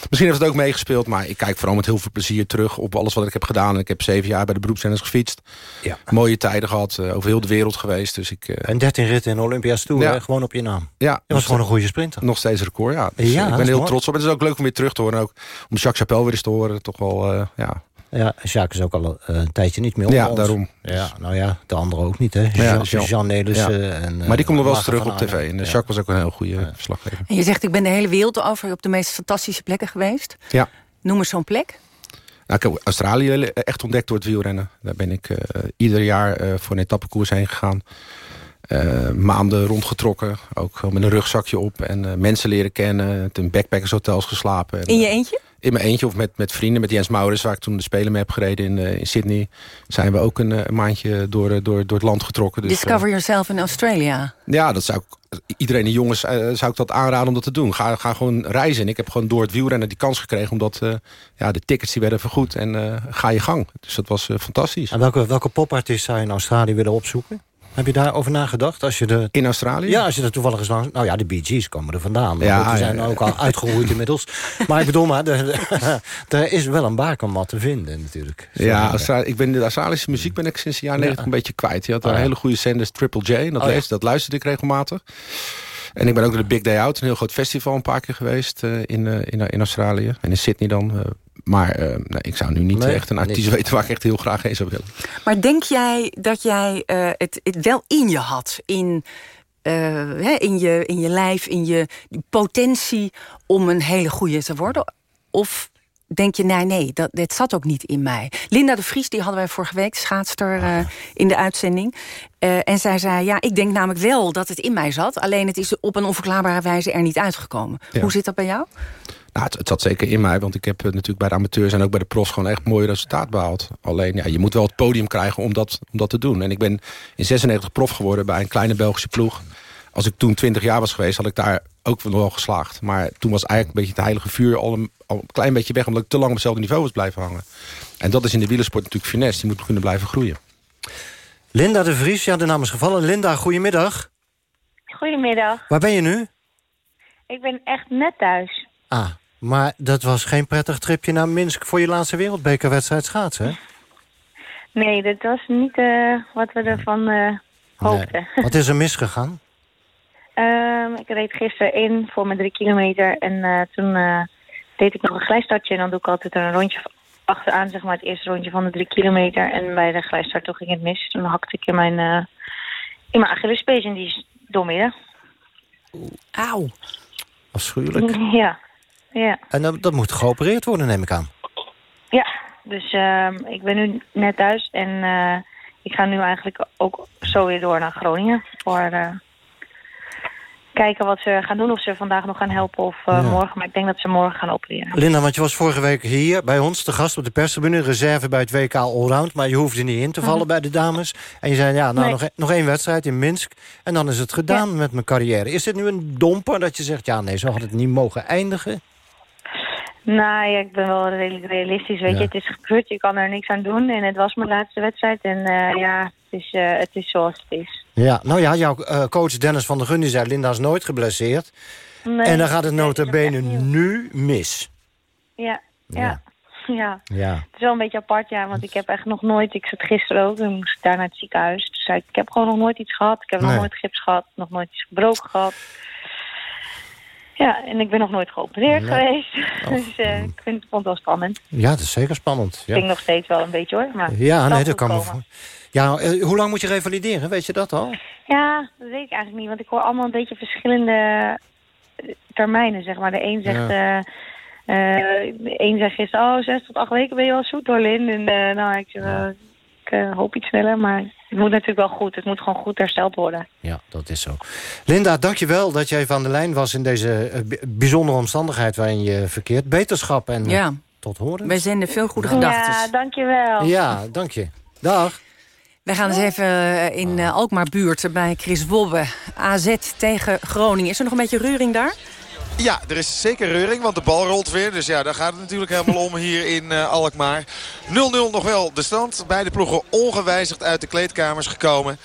Speaker 15: Misschien heeft het ook meegespeeld. Maar ik kijk vooral met heel veel plezier terug op alles wat ik heb gedaan. En ik heb zeven jaar bij de beroepsrenners gefietst.
Speaker 14: Ja.
Speaker 15: Mooie tijden gehad, eh, over heel de wereld geweest. Dus ik,
Speaker 14: En 13 ritten in Olympia's
Speaker 15: Ja.
Speaker 14: hè, gewoon op je naam.
Speaker 15: ja,
Speaker 14: Je was gewoon een goede sprinter.
Speaker 15: Nog steeds record, ja. Dus,
Speaker 14: Ja,
Speaker 15: ik ben heel
Speaker 14: mooi.
Speaker 15: trots op. Het is ook leuk om weer terug te horen. En ook om Jacques Chapelle weer eens te horen. Toch wel, ja.
Speaker 14: Ja, en Jacques is ook al eh, een tijdje niet meer op
Speaker 15: Ja,
Speaker 14: ons.
Speaker 15: daarom.
Speaker 14: Ja, nou ja, de anderen ook niet, hè.
Speaker 15: Ja,
Speaker 14: Jean,
Speaker 15: Jean.
Speaker 14: Jean Nelissen
Speaker 15: Ja.
Speaker 14: en... eh,
Speaker 15: maar die komt nog wel eens terug op tv. En eh,
Speaker 14: Ja.
Speaker 15: Jacques was ook een heel goede verslaggever.
Speaker 2: En je zegt, ik ben de hele wereld over op de meest fantastische plekken geweest.
Speaker 15: Ja.
Speaker 2: Noem eens zo'n plek.
Speaker 15: Nou, ik heb Australië echt ontdekt door het wielrennen. Daar ben ik eh, ieder jaar eh, voor een etappekoers heen gegaan. Eh, maanden rondgetrokken. Ook wel met een rugzakje op. En eh, mensen leren kennen. In backpackershotels geslapen. En,
Speaker 2: In je eentje?
Speaker 15: In mijn eentje of met, met vrienden. Met Jens Maurits, waar ik toen de Spelen mee heb gereden in, eh, in Sydney. Zijn we ook een, eh, een maandje door, eh, door, door het land getrokken. Dus,
Speaker 2: Discover yourself in Australia.
Speaker 15: ja, dat zou ik, iedereen, de jongens, zou ik dat aanraden om dat te doen. Ga, ga gewoon reizen. En ik heb gewoon door het wielrennen die kans gekregen... omdat eh, ja, de tickets die werden vergoed en eh, ga je gang. Dus dat was fantastisch.
Speaker 14: En welke, welke popartiest zou je in Australië willen opzoeken? Heb je daarover nagedacht? Als je de...
Speaker 15: In Australië?
Speaker 14: Ja, als je er toevallig eens langs... Nou ja, de Bee Gees komen er vandaan.
Speaker 15: Ja,
Speaker 14: goed, die zijn
Speaker 15: ja.
Speaker 14: ook al uitgeroeid inmiddels. Maar ik bedoel maar, er, is wel een bakermat te vinden natuurlijk.
Speaker 15: Ja, ik ben de Australische muziek ben ik sinds de jaren
Speaker 14: Ja.
Speaker 15: 90 een beetje kwijt. Je had een
Speaker 14: Oh, ja.
Speaker 15: hele goede zenders, Triple J. En dat,
Speaker 14: Oh, ja.
Speaker 15: lees- dat luisterde ik regelmatig. En ik ben ook naar de Big Day Out, een heel groot festival, een paar keer geweest eh, in, eh, in, in Australië. En in Sydney dan. eh, maar eh, nee, ik zou nu niet
Speaker 2: Nee,
Speaker 15: echt een artiest weten waar ik echt heel graag heen zou willen.
Speaker 2: Maar denk jij dat jij eh, het, het wel in je had? In, eh, hè, in, je, in je lijf, in je potentie om een hele goede te worden? Of denk je, nee, nee, dat, dit zat ook niet in mij. Linda de Vries, die hadden wij vorige week, schaatster uh, in de uitzending. Uh, en zij zei, ja, ik denk namelijk wel dat het in mij zat... alleen het is op een onverklaarbare wijze er niet uitgekomen. Ja. Hoe zit dat bij jou?
Speaker 15: Nou, het, het, zat zeker in mij, want ik heb natuurlijk bij de amateurs... en ook bij de profs gewoon echt mooi resultaat behaald. Alleen, ja, je moet wel het podium krijgen om dat, om dat te doen. En ik ben in 96 prof geworden bij een kleine Belgische ploeg als ik toen 20 jaar was geweest, had ik daar ook wel geslaagd. Maar toen was eigenlijk een beetje het heilige vuur al een, al een klein beetje weg... omdat ik te lang op hetzelfde niveau was blijven hangen. En dat is in de wielersport natuurlijk finesse. Je moet kunnen blijven groeien.
Speaker 14: Linda de Vries, ja, de naam is gevallen. Linda, goedemiddag.
Speaker 25: Goedemiddag.
Speaker 14: Waar ben je nu?
Speaker 25: Ik ben echt net thuis.
Speaker 14: Ah, maar dat was geen prettig tripje naar Minsk... voor je laatste wereldbekerwedstrijd schaatsen, hè?
Speaker 25: Nee, dat was niet uh, wat we ervan uh, hoopten.
Speaker 14: Nee. Wat is er misgegaan?
Speaker 25: Um, ik reed gisteren in voor mijn drie kilometer. En uh, toen uh, deed ik nog een glijstartje. En dan doe ik altijd een rondje achteraan, zeg maar, het eerste rondje van de drie kilometer. En bij de glijstart toen ging het mis. Toen hakte ik in mijn, uh, in mijn Achillespees en die is doormidden.
Speaker 2: Auw.
Speaker 14: Afschuwelijk.
Speaker 25: Ja. ja.
Speaker 14: En dat, dat moet geopereerd worden, neem ik aan.
Speaker 25: Ja, dus uh, ik ben nu net thuis. En uh, ik ga nu eigenlijk ook zo weer door naar Groningen. Voor uh, kijken wat ze gaan doen. Of ze vandaag nog gaan helpen of uh, ja. morgen. Maar ik denk dat ze morgen gaan opereren.
Speaker 14: Linda, want je was vorige week hier bij ons, de gast op de perstribune. Reserve bij het WK Allround. Maar je hoefde niet in te vallen mm. bij de dames. En je zei, ja, nou, nee. nog, nog één wedstrijd in Minsk. En dan is het gedaan ja. met mijn carrière. Is dit nu een domper dat je zegt, ja, nee, zo had het niet mogen eindigen?
Speaker 25: Nou ja, ik ben wel redelijk realistisch. Weet ja. je, het is gebeurd, je kan er niks aan doen. En het was mijn laatste wedstrijd. En uh, ja, het is, uh, het is zoals het is.
Speaker 14: Ja, nou ja, jouw uh, coach Dennis van der Gun die zei... Linda is nooit geblesseerd. Nee, en dan gaat het nota bene nu mis.
Speaker 25: Ja, ja. Ja. ja. Het is wel een beetje apart, ja, want ik heb echt nog nooit... Ik zat gisteren ook en moest ik daar naar het ziekenhuis. Dus zei ik, ik heb gewoon nog nooit iets gehad. Ik heb nee. nog nooit gips gehad, nog nooit iets gebroken gehad. Ja, en ik ben nog nooit geopereerd nee. geweest. Oh. Dus uh, ik vind, vond het wel spannend.
Speaker 14: Ja, dat is zeker spannend.
Speaker 25: Ja. Ik denk nog steeds wel een beetje hoor. Maar
Speaker 14: ja, nee, dat kan me. Ja, uh, hoe lang moet je revalideren? Weet je dat al?
Speaker 25: Ja, dat weet ik eigenlijk niet. Want ik hoor allemaal een beetje verschillende termijnen, zeg maar. De een zegt... Ja. Uh, de een zegt gisteren, oh, zes tot acht weken ben je al zoet hoor, Lin. En nou, ik, ja. ik hoop iets sneller, maar het moet natuurlijk wel goed. Het moet gewoon goed hersteld worden.
Speaker 14: Ja, dat is zo. Linda, dankjewel dat jij even aan de lijn was... in deze uh, bijzondere omstandigheid waarin je verkeert. Beterschap en
Speaker 2: ja.
Speaker 14: tot horen.
Speaker 2: Wij zenden veel goede gedachten.
Speaker 25: Ja, dankjewel.
Speaker 14: Ja, dank je. Dag.
Speaker 2: Wij gaan eens even in uh, Alkmaar-buurt bij Chris Wobbe. AZ tegen Groningen. Is er nog een beetje reuring daar?
Speaker 10: Ja, er is zeker reuring, want de bal rolt weer. Dus ja, daar gaat het natuurlijk helemaal om hier in uh, Alkmaar. 0-0 nog wel de stand. Beide ploegen ongewijzigd uit de kleedkamers gekomen.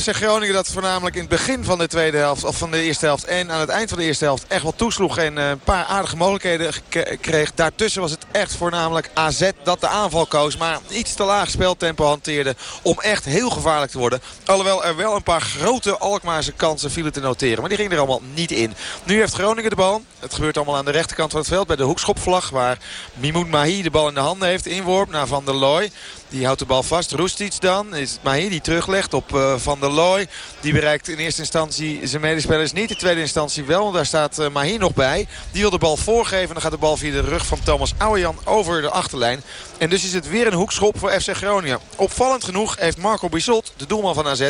Speaker 10: FC Groningen dat voornamelijk in het begin van de tweede helft, of van de eerste helft en aan het eind van de eerste helft echt wel toesloeg en een paar aardige mogelijkheden kreeg. Daartussen was het echt voornamelijk AZ dat de aanval koos, maar iets te laag speltempo hanteerde om echt heel gevaarlijk te worden. Alhoewel er wel een paar grote Alkmaarse kansen vielen te noteren, maar die gingen er allemaal niet in. Nu heeft Groningen de bal. Het gebeurt allemaal aan de rechterkant van het veld bij de hoekschopvlag waar Mimoun Mahi de bal in de handen heeft. Inworp naar Van der Looy. Die houdt de bal vast. Roestic dan. Is het Mahi die teruglegt op uh, Van der Looy. Die bereikt in eerste instantie zijn medespelers niet. In tweede instantie wel. Want daar staat uh, Mahi nog bij. Die wil de bal voorgeven. En dan gaat de bal via de rug van Thomas Ouwejan over de achterlijn. En dus is het weer een hoekschop voor FC Groningen. Opvallend genoeg heeft Marco Bissot, de doelman van AZ...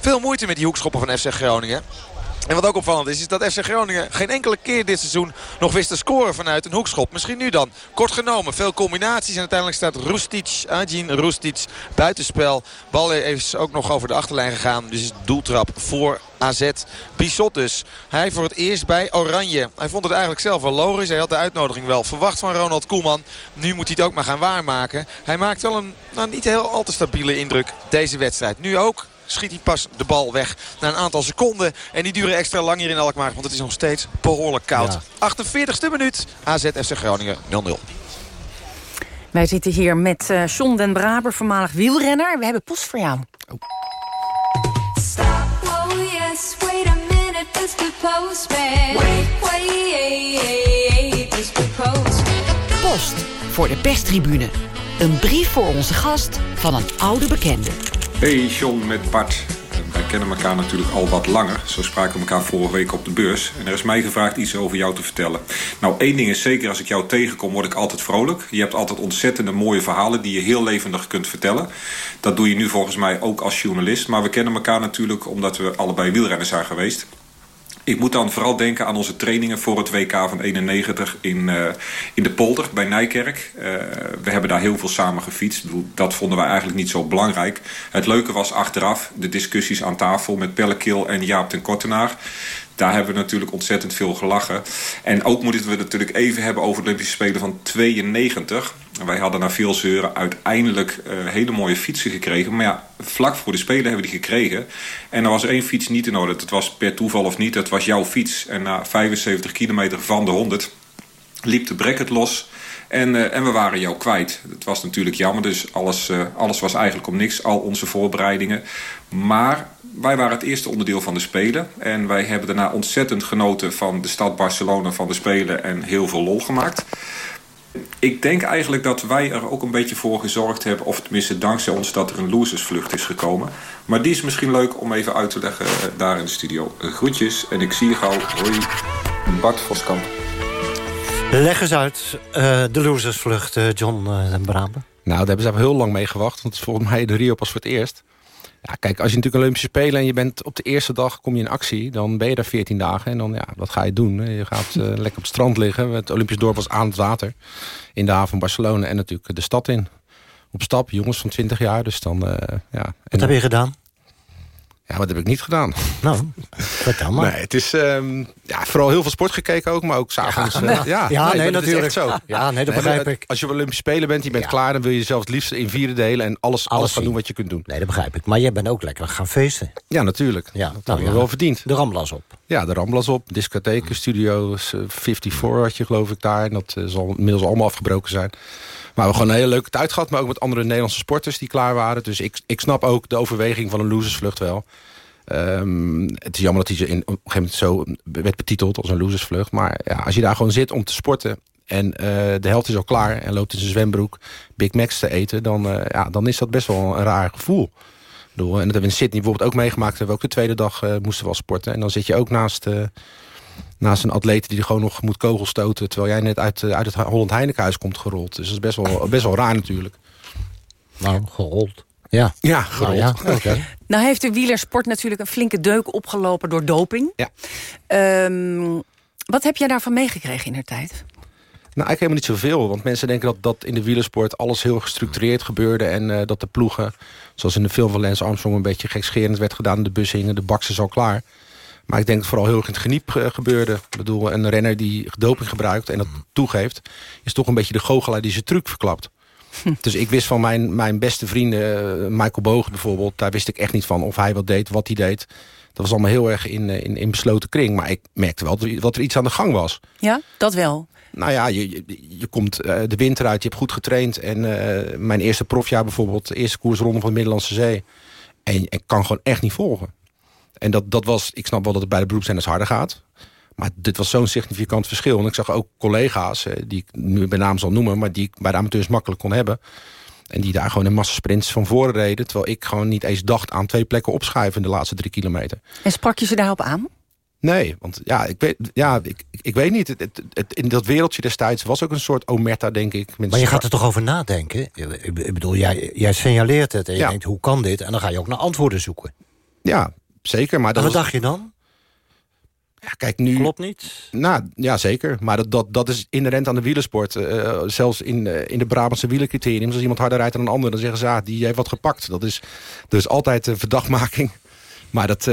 Speaker 10: veel moeite met die hoekschoppen van FC Groningen. En wat ook opvallend is, is dat FC Groningen geen enkele keer dit seizoen nog wist te scoren vanuit een hoekschop. Misschien nu dan. Kort genomen, veel combinaties en uiteindelijk staat Rustic, Ajin Rustic buitenspel. Bal is ook nog over de achterlijn gegaan, dus doeltrap voor AZ. Bissot dus. Hij voor het eerst bij Oranje. Hij vond het eigenlijk zelf wel logisch. Hij had de uitnodiging wel verwacht van Ronald Koeman. Nu moet hij het ook maar gaan waarmaken. Hij maakt wel een nou, niet heel al te stabiele indruk deze wedstrijd. Nu ook schiet hij pas de bal weg na een aantal seconden. En die duren extra lang hier in Alkmaar, want het is nog steeds behoorlijk koud. Ja. 48e minuut, AZ FC Groningen 0-0.
Speaker 2: Wij zitten hier met uh, John den Braber, voormalig wielrenner. We hebben post voor jou. Oh. Stop, oh yes, wait a minute, it's the postman. Wait, wait, it's the postman. Post voor de perstribune. Een brief voor onze gast van een oude bekende.
Speaker 26: Hey John met Bart. Wij kennen elkaar natuurlijk al wat langer. Zo spraken we elkaar vorige week op de beurs. En er is mij gevraagd iets over jou te vertellen. Nou, één ding is zeker, als ik jou tegenkom, word ik altijd vrolijk. Je hebt altijd ontzettende mooie verhalen die je heel levendig kunt vertellen. Dat doe je nu volgens mij ook als journalist. Maar we kennen elkaar natuurlijk omdat we allebei wielrenners zijn geweest. Ik moet dan vooral denken aan onze trainingen voor het WK van 91 in, uh, in de polder bij Nijkerk. Uh, we hebben daar heel veel samen gefietst. Dat vonden wij eigenlijk niet zo belangrijk. Het leuke was achteraf de discussies aan tafel met Pelle Kil en Jaap ten Kortenaar. Daar hebben we natuurlijk ontzettend veel gelachen. En ook moeten we het natuurlijk even hebben over de Olympische Spelen van 92. Wij hadden na veel zeuren uiteindelijk uh, hele mooie fietsen gekregen. Maar ja, vlak voor de Spelen hebben we die gekregen. En er was één fiets niet in orde. Dat was per toeval of niet, dat was jouw fiets. En na 75 kilometer van de 100 liep de bracket los... En, uh, en we waren jou kwijt. Het was natuurlijk jammer, dus alles, uh, alles was eigenlijk om niks. Al onze voorbereidingen. Maar wij waren het eerste onderdeel van de Spelen. En wij hebben daarna ontzettend genoten van de stad Barcelona, van de Spelen... en heel veel lol gemaakt. Ik denk eigenlijk dat wij er ook een beetje voor gezorgd hebben... of tenminste dankzij ons dat er een losersvlucht is gekomen. Maar die is misschien leuk om even uit te leggen uh, daar in de studio. groetjes en ik zie je gauw. Hoi, Bart Voskamp.
Speaker 14: Leg eens uit, uh, de losersvlucht, uh, John uh, Braber.
Speaker 15: Nou, daar hebben ze heel lang mee gewacht. Want volgens mij de Rio pas voor het eerst. Ja, kijk, als je natuurlijk Olympische Spelen en je bent op de eerste dag kom je in actie... dan ben je daar 14 dagen en dan, ja, wat ga je doen? Je gaat uh, lekker op het strand liggen. Het Olympisch dorp was aan het water. In de haven van Barcelona en natuurlijk de stad in. Op stap, jongens van 20 jaar. Dus dan, uh, ja.
Speaker 14: Wat heb je gedaan?
Speaker 15: Ja, wat heb ik niet gedaan?
Speaker 14: Nou, vertel maar.
Speaker 15: Nee, het is um, ja, vooral heel veel sport gekeken ook, maar ook s'avonds.
Speaker 14: Ja, uh, ja, ja, nee, nee dat natuurlijk.
Speaker 15: zo.
Speaker 14: Ja, nee, dat begrijp ik.
Speaker 15: Als je op Olympische Spelen bent, je bent ja. klaar... dan wil je zelf het liefst in vierde delen en alles, alles, alles gaan doen wat je kunt doen.
Speaker 14: Nee, dat begrijp ik. Maar jij bent ook lekker gaan feesten.
Speaker 15: Ja, natuurlijk.
Speaker 14: Ja,
Speaker 15: dat nou, je wel verdiend.
Speaker 14: De Ramblas op.
Speaker 15: Ja, de Ramblas op. Discotheken, studio's, uh, 54 had je geloof ik daar. En dat uh, zal inmiddels allemaal afgebroken zijn. Maar we hebben gewoon een hele leuke tijd gehad. Maar ook met andere Nederlandse sporters die klaar waren. Dus ik, ik snap ook de overweging van een losersvlucht wel. Um, het is jammer dat hij in, op een gegeven moment zo werd betiteld als een losersvlucht. Maar ja, als je daar gewoon zit om te sporten... en uh, de helft is al klaar en loopt in zijn zwembroek Big Macs te eten... dan, uh, ja, dan is dat best wel een raar gevoel. Bedoel, en dat hebben we in Sydney bijvoorbeeld ook meegemaakt. Hebben we ook de tweede dag uh, moesten we wel sporten. En dan zit je ook naast, naast een atleet die gewoon nog moet kogels stoten... terwijl jij net uit, uit het Holland Heinekenhuis komt gerold. Dus dat is best wel, best wel raar natuurlijk.
Speaker 14: Nou, gerold. Ja,
Speaker 15: ja gerold.
Speaker 14: Nou, ja. Okay.
Speaker 2: nou heeft de wielersport natuurlijk een flinke deuk opgelopen door doping.
Speaker 15: Ja.
Speaker 2: Um, wat heb jij daarvan meegekregen in de tijd?
Speaker 15: Nou, eigenlijk helemaal niet zoveel. Want mensen denken dat, dat in de wielersport alles heel gestructureerd gebeurde. En uh, dat de ploegen, zoals in de film van Lance Armstrong... een beetje gekscherend werd gedaan. De bus hingen, de baks is al klaar. Maar ik denk dat vooral heel erg in het geniep uh, gebeurde. Ik bedoel, een renner die doping gebruikt en dat toegeeft... is toch een beetje de goochelaar die zijn truc verklapt. Dus ik wist van mijn, mijn beste vrienden, uh, Michael Boog bijvoorbeeld... daar wist ik echt niet van of hij wat deed, wat hij deed. Dat was allemaal heel erg in, in, in besloten kring. Maar ik merkte wel dat er iets aan de gang was.
Speaker 2: Ja, dat wel.
Speaker 15: Nou ja, je, je, je komt uh, de winter uit, je hebt goed getraind. En uh, mijn eerste profjaar bijvoorbeeld, de eerste koersronde van de Middellandse Zee. En ik kan gewoon echt niet volgen. En dat, dat was, ik snap wel dat het bij de beroepszenders harder gaat. Maar dit was zo'n significant verschil. En ik zag ook collega's, die ik nu bij naam zal noemen... maar die ik bij de amateurs makkelijk kon hebben... en die daar gewoon in massasprints van voren reden... terwijl ik gewoon niet eens dacht aan twee plekken opschuiven... in de laatste drie kilometer.
Speaker 2: En sprak je ze daarop aan?
Speaker 15: Nee, want ja, ik weet, ja, ik, ik weet niet. Het, het, het, in dat wereldje destijds was ook een soort omerta, denk ik.
Speaker 14: Maar je gaat er toch over nadenken? Ik bedoel, jij, jij signaleert het en je ja. denkt, hoe kan dit? En dan ga je ook naar antwoorden zoeken.
Speaker 15: Ja, zeker. Maar
Speaker 14: dat
Speaker 15: wat
Speaker 14: was... dacht je dan?
Speaker 15: Ja, kijk, nu,
Speaker 14: Klopt niet?
Speaker 15: Nou, ja, zeker. Maar dat, dat, dat is inherent aan de wielersport. Uh, zelfs in, uh, in de Brabantse wielercriterium. Als iemand harder rijdt dan een ander, dan zeggen ze... Ah, die heeft wat gepakt. Dat is dus altijd een verdachtmaking. Maar dat...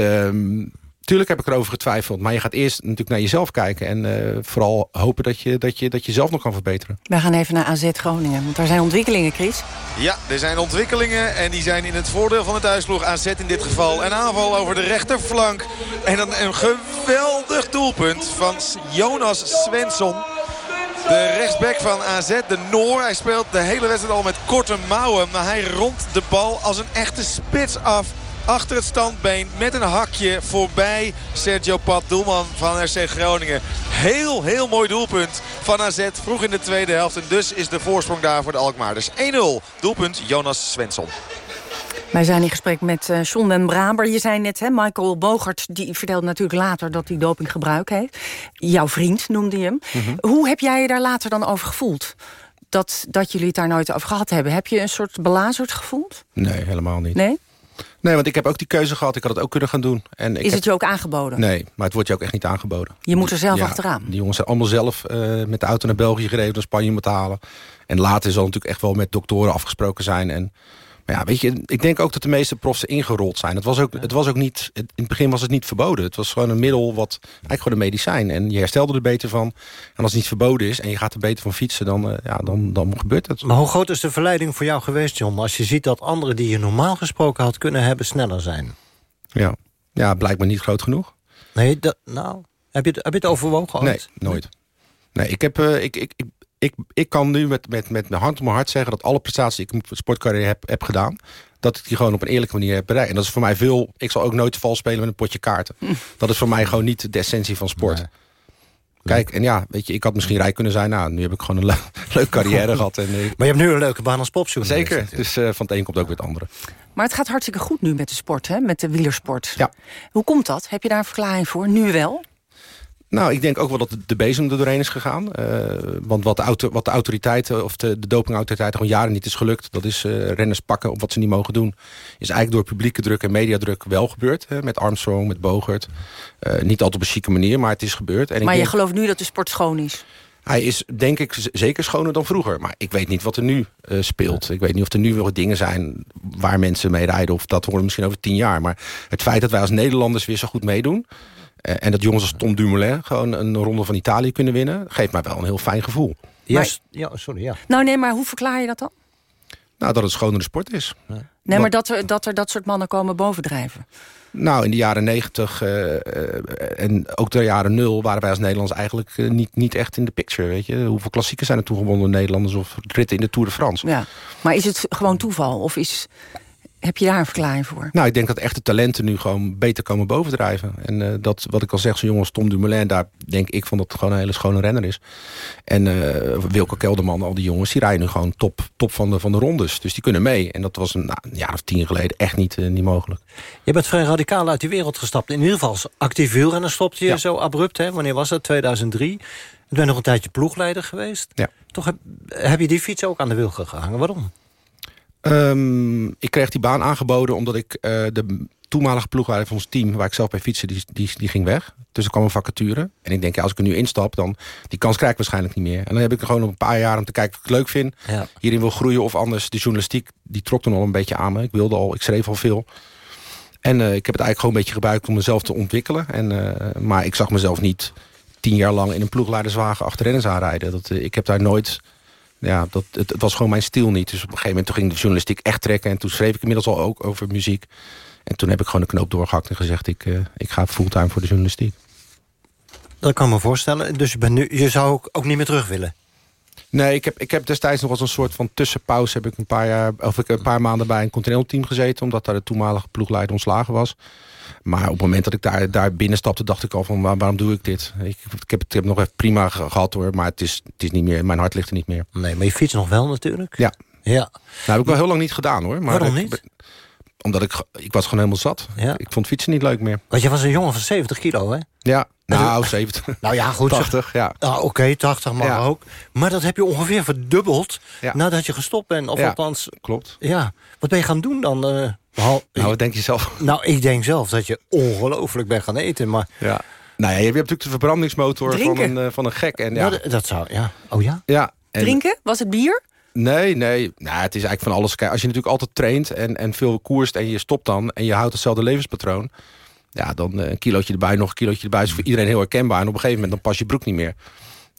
Speaker 15: Tuurlijk heb ik erover getwijfeld. Maar je gaat eerst natuurlijk naar jezelf kijken. En uh, vooral hopen dat je, dat, je, dat je zelf nog kan verbeteren.
Speaker 2: We gaan even naar AZ Groningen. Want daar zijn ontwikkelingen, Chris.
Speaker 10: Ja, er zijn ontwikkelingen. En die zijn in het voordeel van het thuisploeg. AZ in dit geval. Een aanval over de rechterflank. En dan een geweldig doelpunt van Jonas Svensson. De rechtsback van AZ, de Noor. Hij speelt de hele wedstrijd al met korte mouwen. Maar hij rondt de bal als een echte spits af achter het standbeen met een hakje voorbij Sergio Pat, doelman van RC Groningen. Heel, heel mooi doelpunt van AZ vroeg in de tweede helft. En dus is de voorsprong daar voor de Alkmaarders. 1-0, doelpunt Jonas Svensson.
Speaker 2: Wij zijn in gesprek met uh, John den Braber. Je zei net, hè, Michael Bogert die vertelde natuurlijk later... dat hij dopinggebruik heeft. Jouw vriend noemde je hem.
Speaker 15: Mhm.
Speaker 2: Hoe heb jij je daar later dan over gevoeld? Dat, dat jullie het daar nooit over gehad hebben. Heb je een soort belazerd gevoeld?
Speaker 15: Nee, helemaal niet.
Speaker 2: Nee?
Speaker 15: Nee, want ik heb ook die keuze gehad. Ik had het ook kunnen gaan doen. En ik
Speaker 2: Is
Speaker 15: heb-
Speaker 2: het je ook aangeboden?
Speaker 15: Nee, maar het wordt je ook echt niet aangeboden.
Speaker 2: Je moet er zelf
Speaker 15: Ja,
Speaker 2: achteraan.
Speaker 15: Die jongens zijn allemaal zelf eh, met de auto naar België gereden... om Spanje moeten halen. En later zal natuurlijk echt wel met doktoren afgesproken zijn. En, maar ja, weet je, ik denk ook dat de meeste profs ingerold zijn. Het was ook, het was ook niet, het- in het begin was het niet verboden. Het was gewoon een middel, wat eigenlijk gewoon een medicijn. En je herstelde er beter van. En als het niet verboden is en je gaat er beter van fietsen... dan, eh, ja, dan, dan gebeurt het.
Speaker 14: Maar hoe groot is de verleiding voor jou geweest, John... als je ziet dat anderen die je normaal gesproken had kunnen hebben... sneller zijn?
Speaker 15: Ja, ja blijkbaar niet groot genoeg.
Speaker 14: Nee, dat, nou, heb je, het- heb je het overwogen
Speaker 15: Nee,
Speaker 14: ooit?
Speaker 15: nooit. Nee, ik, heb, eh, ik, ik, ik, ik, ik kan nu met, met, met mijn hand op mijn hart zeggen... dat alle prestaties die ik in mijn sportcarrière heb, heb gedaan... dat ik die gewoon op een eerlijke manier heb bereikt. En dat is voor mij veel... Ik zal ook nooit vals spelen met een potje kaarten. Dat is voor mij gewoon niet de essentie van sport. Kijk, en ja, weet je, ik had misschien rijk kunnen zijn. Nou, nu heb ik gewoon een le- leuke carrière gehad. En, eh,
Speaker 14: Maar je hebt nu een leuke baan als popjournalist.
Speaker 15: Zeker, dus eh, van het een komt ook weer het andere.
Speaker 2: Maar het gaat hartstikke goed nu met de sport, hè? met de wielersport.
Speaker 15: Ja.
Speaker 2: Hoe komt dat? Heb je daar een verklaring voor? Nu wel?
Speaker 15: Nou, ik denk ook wel dat de- bezem er doorheen is gegaan. Eh, want wat de, auto, wat de autoriteiten of de, de dopingautoriteiten gewoon jaren niet is gelukt... dat is eh, renners pakken op wat ze niet mogen doen... is eigenlijk door publieke druk en mediadruk wel gebeurd. Hè, met Armstrong, met Bogert. Eh, niet altijd op een chique manier, maar het is gebeurd. En ik
Speaker 2: maar je
Speaker 15: denk-
Speaker 2: gelooft nu dat de sport schoon is?
Speaker 15: Hij is denk ik zeker schoner dan vroeger. Maar ik weet niet wat er nu eh, speelt. Ik weet niet of er nu wel dingen zijn waar mensen mee rijden. Of dat horen we misschien over tien jaar. Maar het feit dat wij als Nederlanders weer zo goed meedoen... eh, en dat jongens als Tom Dumoulin gewoon een ronde van Italië kunnen winnen... geeft mij wel een heel fijn gevoel.
Speaker 14: Ja, ja, sorry, ja.
Speaker 2: Nou nee, maar hoe verklaar je dat dan?
Speaker 15: Nou, dat het schonere sport is.
Speaker 2: Nee, maar dat er, dat er dat soort mannen komen bovendrijven.
Speaker 15: Nou, in de jaren negentig eh, eh, en ook de jaren nul... waren wij als Nederlanders eigenlijk niet, niet echt in de picture. Weet je? Hoeveel klassiekers zijn er toen gewonnen door Nederlanders... of ritten in de Tour de France?
Speaker 2: Ja. Maar is het gewoon toeval? Of is, heb je daar een verklaring voor?
Speaker 15: Nou, ik denk dat echte talenten nu gewoon beter komen bovendrijven. En eh, dat, wat ik al zeg, zo'n jongen als Tom Dumoulin... daar denk ik van dat het gewoon een hele schone renner is. En eh Wilco Kelderman, al die jongens... die rijden nu gewoon top, top van, de, van de rondes. Dus die kunnen mee. En dat was een, nou, een jaar of tien geleden echt niet, eh, niet mogelijk.
Speaker 14: Je bent vrij radicaal uit die wereld gestapt. In ieder geval als actief wielrenner stopte je
Speaker 15: Ja.
Speaker 14: zo abrupt. Hè? Wanneer was dat? 2003. Je bent nog een tijdje ploegleider geweest.
Speaker 15: Ja.
Speaker 14: Toch heb, heb je die fiets ook aan de wilgen gehangen? Waarom?
Speaker 15: Ehm, ik kreeg die baan aangeboden omdat ik eh, de toenmalige ploegleider van ons team... waar ik zelf bij fietsen, die, die, die ging weg. Dus er kwam een vacature. En ik denk, ja, als ik er nu instap, dan die kans krijg ik waarschijnlijk niet meer. En dan heb ik er gewoon nog een paar jaar om te kijken of ik het leuk vind.
Speaker 14: Ja.
Speaker 15: Hierin wil groeien of anders. De journalistiek, die trok toen al een beetje aan me. Ik wilde al, ik schreef al veel. En eh, ik heb het eigenlijk gewoon een beetje gebruikt om mezelf te ontwikkelen. En, eh, maar ik zag mezelf niet tien jaar lang in een ploegleiderswagen achter renners aanrijden. Dat, ik heb daar nooit... Ja, dat, het, het was gewoon mijn stil niet. Dus op een gegeven moment toen ging de journalistiek echt trekken. En toen schreef ik inmiddels al ook over muziek. En toen heb ik gewoon de knoop doorgehakt en gezegd... ik, eh, ik ga fulltime voor de journalistiek.
Speaker 14: Dat kan me voorstellen. Dus nu, je zou ook, ook niet meer terug willen?
Speaker 15: Nee, ik heb, ik heb destijds nog als een soort van tussenpauze... heb ik een paar, jaar, of ik een paar maanden bij een continental team gezeten... omdat daar de toenmalige ploegleider ontslagen was. Maar op het moment dat ik daar, daar binnenstapte... dacht ik al van waar- waarom doe ik dit? Ik, ik, heb, heb nog even prima ge- gehad hoor... maar het is, het is niet meer, mijn hart ligt er niet meer.
Speaker 14: Nee, maar je fiets nog wel natuurlijk.
Speaker 15: Ja.
Speaker 14: Ja.
Speaker 15: Nou, heb ik wel heel lang niet gedaan hoor. Maar
Speaker 14: Waarom
Speaker 15: ik-
Speaker 14: niet?
Speaker 15: Omdat ik, ik was gewoon helemaal zat.
Speaker 14: Ja.
Speaker 15: Ik vond fietsen niet leuk meer.
Speaker 14: Want je was een jongen van 70 kilo, hè?
Speaker 15: Ja, nou 70.
Speaker 14: Nou ja, goed. zeg.
Speaker 15: 80, ja.
Speaker 14: Ah, Oké, 80 mag
Speaker 15: Ja.
Speaker 14: ook. Maar dat heb je ongeveer verdubbeld
Speaker 15: Ja.
Speaker 14: nadat je gestopt bent. Of
Speaker 15: Ja,
Speaker 14: althans,
Speaker 15: klopt.
Speaker 14: ja. Wat ben je gaan doen dan? Behal-
Speaker 15: Nou, wat denk je zelf?
Speaker 14: nou, ik denk zelf dat je ongelooflijk bent gaan eten. Maar
Speaker 15: Ja. Nou ja, je hebt natuurlijk de verbrandingsmotor van een, eh, van een gek. En, ja,
Speaker 14: Nou, dat, dat zou, ja. Oh ja?
Speaker 15: ja, en-
Speaker 2: Drinken? Was het bier?
Speaker 15: Nee, nee. Nou, het is eigenlijk van alles. Als je natuurlijk altijd traint en, en veel koerst en je stopt dan... en je houdt hetzelfde levenspatroon... ja, dan eh, een kilootje erbij, nog een kilootje erbij... is voor iedereen heel herkenbaar. En op een gegeven moment dan pas je broek niet meer.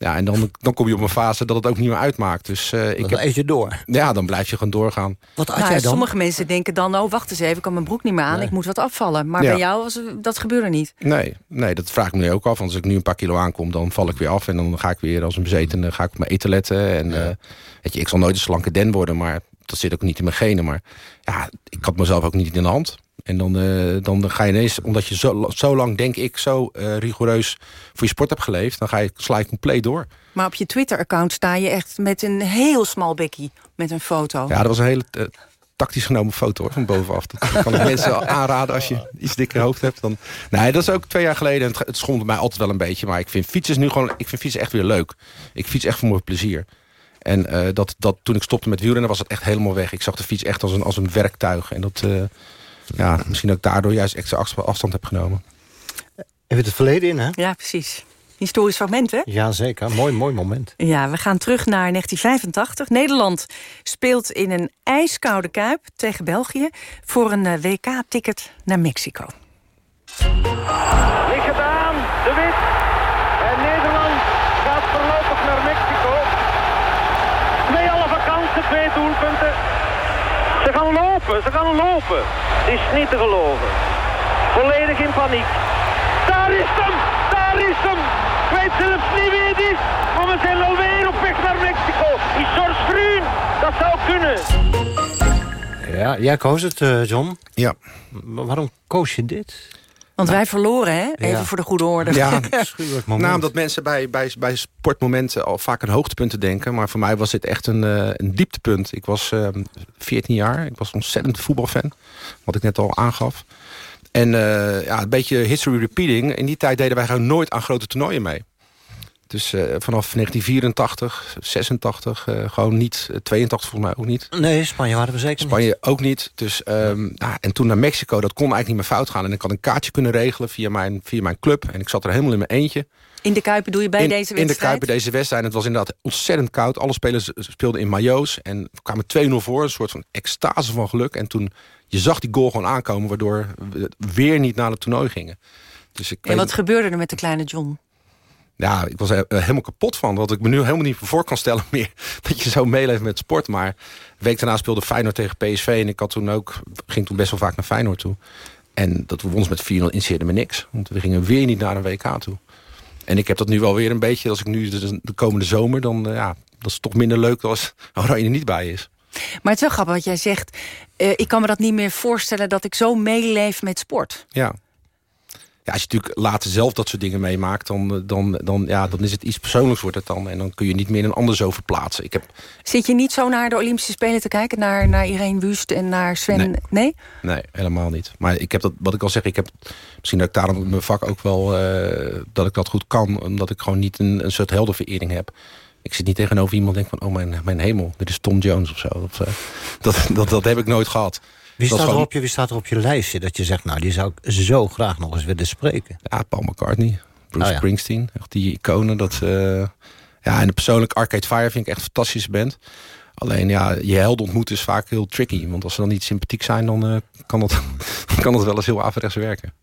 Speaker 15: Ja, en dan, dan kom je op een fase dat het ook niet meer uitmaakt. Dus eh, ik
Speaker 14: Dan
Speaker 15: heb,
Speaker 14: eet je door.
Speaker 15: ja, dan blijf je gewoon doorgaan.
Speaker 14: Wat had
Speaker 2: Nou,
Speaker 14: jij dan?
Speaker 2: sommige mensen denken dan, oh wacht eens even, ik kan mijn broek niet meer aan,
Speaker 14: Nee.
Speaker 2: ik moet wat afvallen. Maar
Speaker 15: Ja.
Speaker 2: bij jou was dat gebeurde niet.
Speaker 15: Nee, nee, dat vraag ik me nu ook af. Want als ik nu een paar kilo aankom, dan val ik weer af. En dan ga ik weer als een bezetene ga ik op mijn eten letten. En eh, weet je, ik zal nooit een slanke den worden, maar dat zit ook niet in mijn genen. Maar ja, ik had mezelf ook niet in de hand. En dan, eh, dan ga je ineens, omdat je zo, zo lang, denk ik, zo eh, rigoureus voor je sport hebt geleefd... dan ga je, sla je compleet door.
Speaker 2: Maar op je Twitter-account sta je echt met een heel smal bekkie met een foto.
Speaker 15: Ja, dat was een hele eh, tactisch genomen foto hoor, van bovenaf. Dat kan ik mensen aanraden als je iets dikker hoofd hebt. Dan... Nee, dat is ook twee jaar geleden. Het, het mij altijd wel een beetje. Maar ik vind fietsen nu gewoon. Ik vind fietsen echt weer leuk. Ik fiets echt voor mijn plezier. En dat, dat, toen ik stopte met wielrennen was dat echt helemaal weg. Ik zag de fiets echt als een, als een werktuig. En dat, uh, ja, misschien dat ik daardoor juist extra afstand heb genomen.
Speaker 14: Even het verleden in, hè?
Speaker 2: Ja, precies. Historisch fragment, hè?
Speaker 14: Ja, zeker. Mooi, mooi moment.
Speaker 2: Ja, we gaan terug naar 1985. Nederland speelt in een ijskoude kuip tegen België... voor een eh, WK-ticket naar Mexico.
Speaker 27: Ligt gedaan, de wit. En Nederland gaat voorlopig naar Mexico. Twee halve kansen, twee doelpunten. Ze gaan lopen, ze gaan lopen. Het is niet te geloven. Volledig in paniek. Daar is hem, daar is hem. Ik weet zelfs niet wie het is, maar we zijn alweer op weg naar Mexico. Is George Groen, dat zou kunnen.
Speaker 14: Ja, jij koos het, uh, John.
Speaker 15: Ja.
Speaker 14: Maar waarom koos je dit?
Speaker 2: Want wij verloren, hè? Even ja. voor de goede orde.
Speaker 15: Ja, moment. Nou, omdat mensen bij, bij, bij sportmomenten al vaak aan hoogtepunten denken. Maar voor mij was dit echt een, uh, een dieptepunt. Ik was uh, 14 jaar. Ik was ontzettend voetbalfan. Wat ik net al aangaf. En uh, ja, een beetje history repeating. In die tijd deden wij gewoon nooit aan grote toernooien mee. Dus uh, vanaf 1984, 86, uh, gewoon niet. 82 volgens mij ook niet.
Speaker 14: Nee, Spanje waren we zeker
Speaker 15: Spanje
Speaker 14: niet.
Speaker 15: ook niet. Dus, um, ja, en toen naar Mexico, dat kon eigenlijk niet meer fout gaan. En ik had een kaartje kunnen regelen via mijn, via mijn club. En ik zat er helemaal in mijn eentje.
Speaker 2: In de Kuipen doe je bij
Speaker 15: in,
Speaker 2: deze wedstrijd?
Speaker 15: In de Kuipen deze wedstrijd. Het was inderdaad ontzettend koud. Alle spelers speelden in maillots. En we kwamen 2-0 voor. Een soort van extase van geluk. En toen, je zag die goal gewoon aankomen. Waardoor we weer niet naar het toernooi gingen. Dus ik
Speaker 2: en wat gebeurde er met de kleine John?
Speaker 15: Ja, ik was er helemaal kapot van. Wat ik me nu helemaal niet voor kan stellen meer. Dat je zo meeleeft met sport. Maar een week daarna speelde Feyenoord tegen PSV. En ik had toen ook, ging toen best wel vaak naar Feyenoord toe. En dat we ons met 4-0 interesseerde me niks. Want we gingen weer niet naar een WK toe. En ik heb dat nu wel weer een beetje. Als ik nu de, de komende zomer, dan uh, ja, dat is toch minder leuk als Oranje er niet bij is.
Speaker 2: Maar het is wel grappig wat jij zegt. Uh, ik kan me dat niet meer voorstellen dat ik zo meeleef met sport.
Speaker 15: Ja. Ja, als je natuurlijk later zelf dat soort dingen meemaakt... Dan, dan, dan, ja, dan is het iets persoonlijks wordt het dan. En dan kun je niet meer een ander zo verplaatsen. Ik heb...
Speaker 2: Zit je niet zo naar de Olympische Spelen te kijken? Naar, naar Irene Wust en naar Sven?
Speaker 15: Nee.
Speaker 2: nee.
Speaker 15: Nee, helemaal niet. Maar ik heb dat, wat ik al zeg, ik heb misschien dat ik daarom mijn vak ook wel... Uh, dat ik dat goed kan. Omdat ik gewoon niet een, een soort heldenverering heb. Ik zit niet tegenover iemand en denk van... oh, mijn, mijn hemel, dit is Tom Jones of zo. Of, uh, dat, dat, dat heb ik nooit gehad.
Speaker 14: Wie staat, gewoon... er op je, wie staat er op je lijstje dat je zegt... nou, die zou ik zo graag nog eens willen spreken?
Speaker 15: Ja, Paul McCartney, Bruce oh, ja. Springsteen. Echt die iconen. Dat, uh... ja, en de persoonlijk Arcade Fire vind ik echt een fantastische band. Alleen ja, je helden ontmoeten is vaak heel tricky. Want als ze dan niet sympathiek zijn, dan uh, kan, dat, kan dat wel eens heel averechts werken.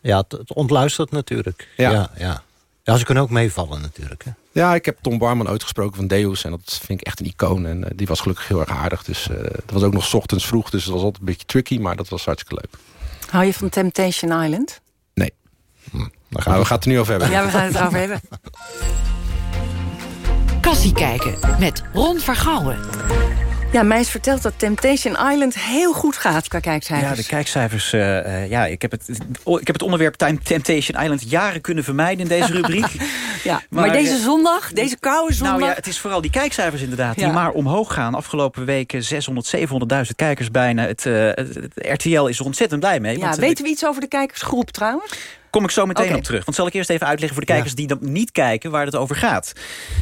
Speaker 14: Ja, het, het ontluistert natuurlijk.
Speaker 15: Ja.
Speaker 14: ja, ja. Ja, ze kunnen ook meevallen natuurlijk. Hè?
Speaker 15: Ja, ik heb Tom Barman uitgesproken van Deus. En dat vind ik echt een icoon. En uh, die was gelukkig heel erg aardig. Dus uh, dat was ook nog 's ochtends vroeg. Dus dat was altijd een beetje tricky. Maar dat was hartstikke leuk.
Speaker 2: Hou je van Temptation Island?
Speaker 15: Nee. Hm, nou, we gaan het er nu over hebben.
Speaker 2: Ja, we gaan het erover hebben.
Speaker 13: Kassie kijken met Ron Vergouwen.
Speaker 2: Ja, mij is verteld dat Temptation Island heel goed gaat qua kijkcijfers.
Speaker 16: Ja, de kijkcijfers. Uh, uh, ja, ik heb, het, ik heb het onderwerp Temptation Island jaren kunnen vermijden in deze rubriek.
Speaker 2: ja, maar, maar, deze zondag, deze koude zondag...
Speaker 16: Nou ja, het is vooral die kijkcijfers inderdaad, ja. die maar omhoog gaan. Afgelopen weken 600, 700.000 kijkers bijna. Het, uh, RTL is er ontzettend blij mee.
Speaker 2: Ja, want, weten we iets over de kijkersgroep trouwens?
Speaker 16: Kom ik zo meteen okay. op terug. Want zal ik eerst even uitleggen voor de kijkers ja. die dan niet kijken waar het over gaat.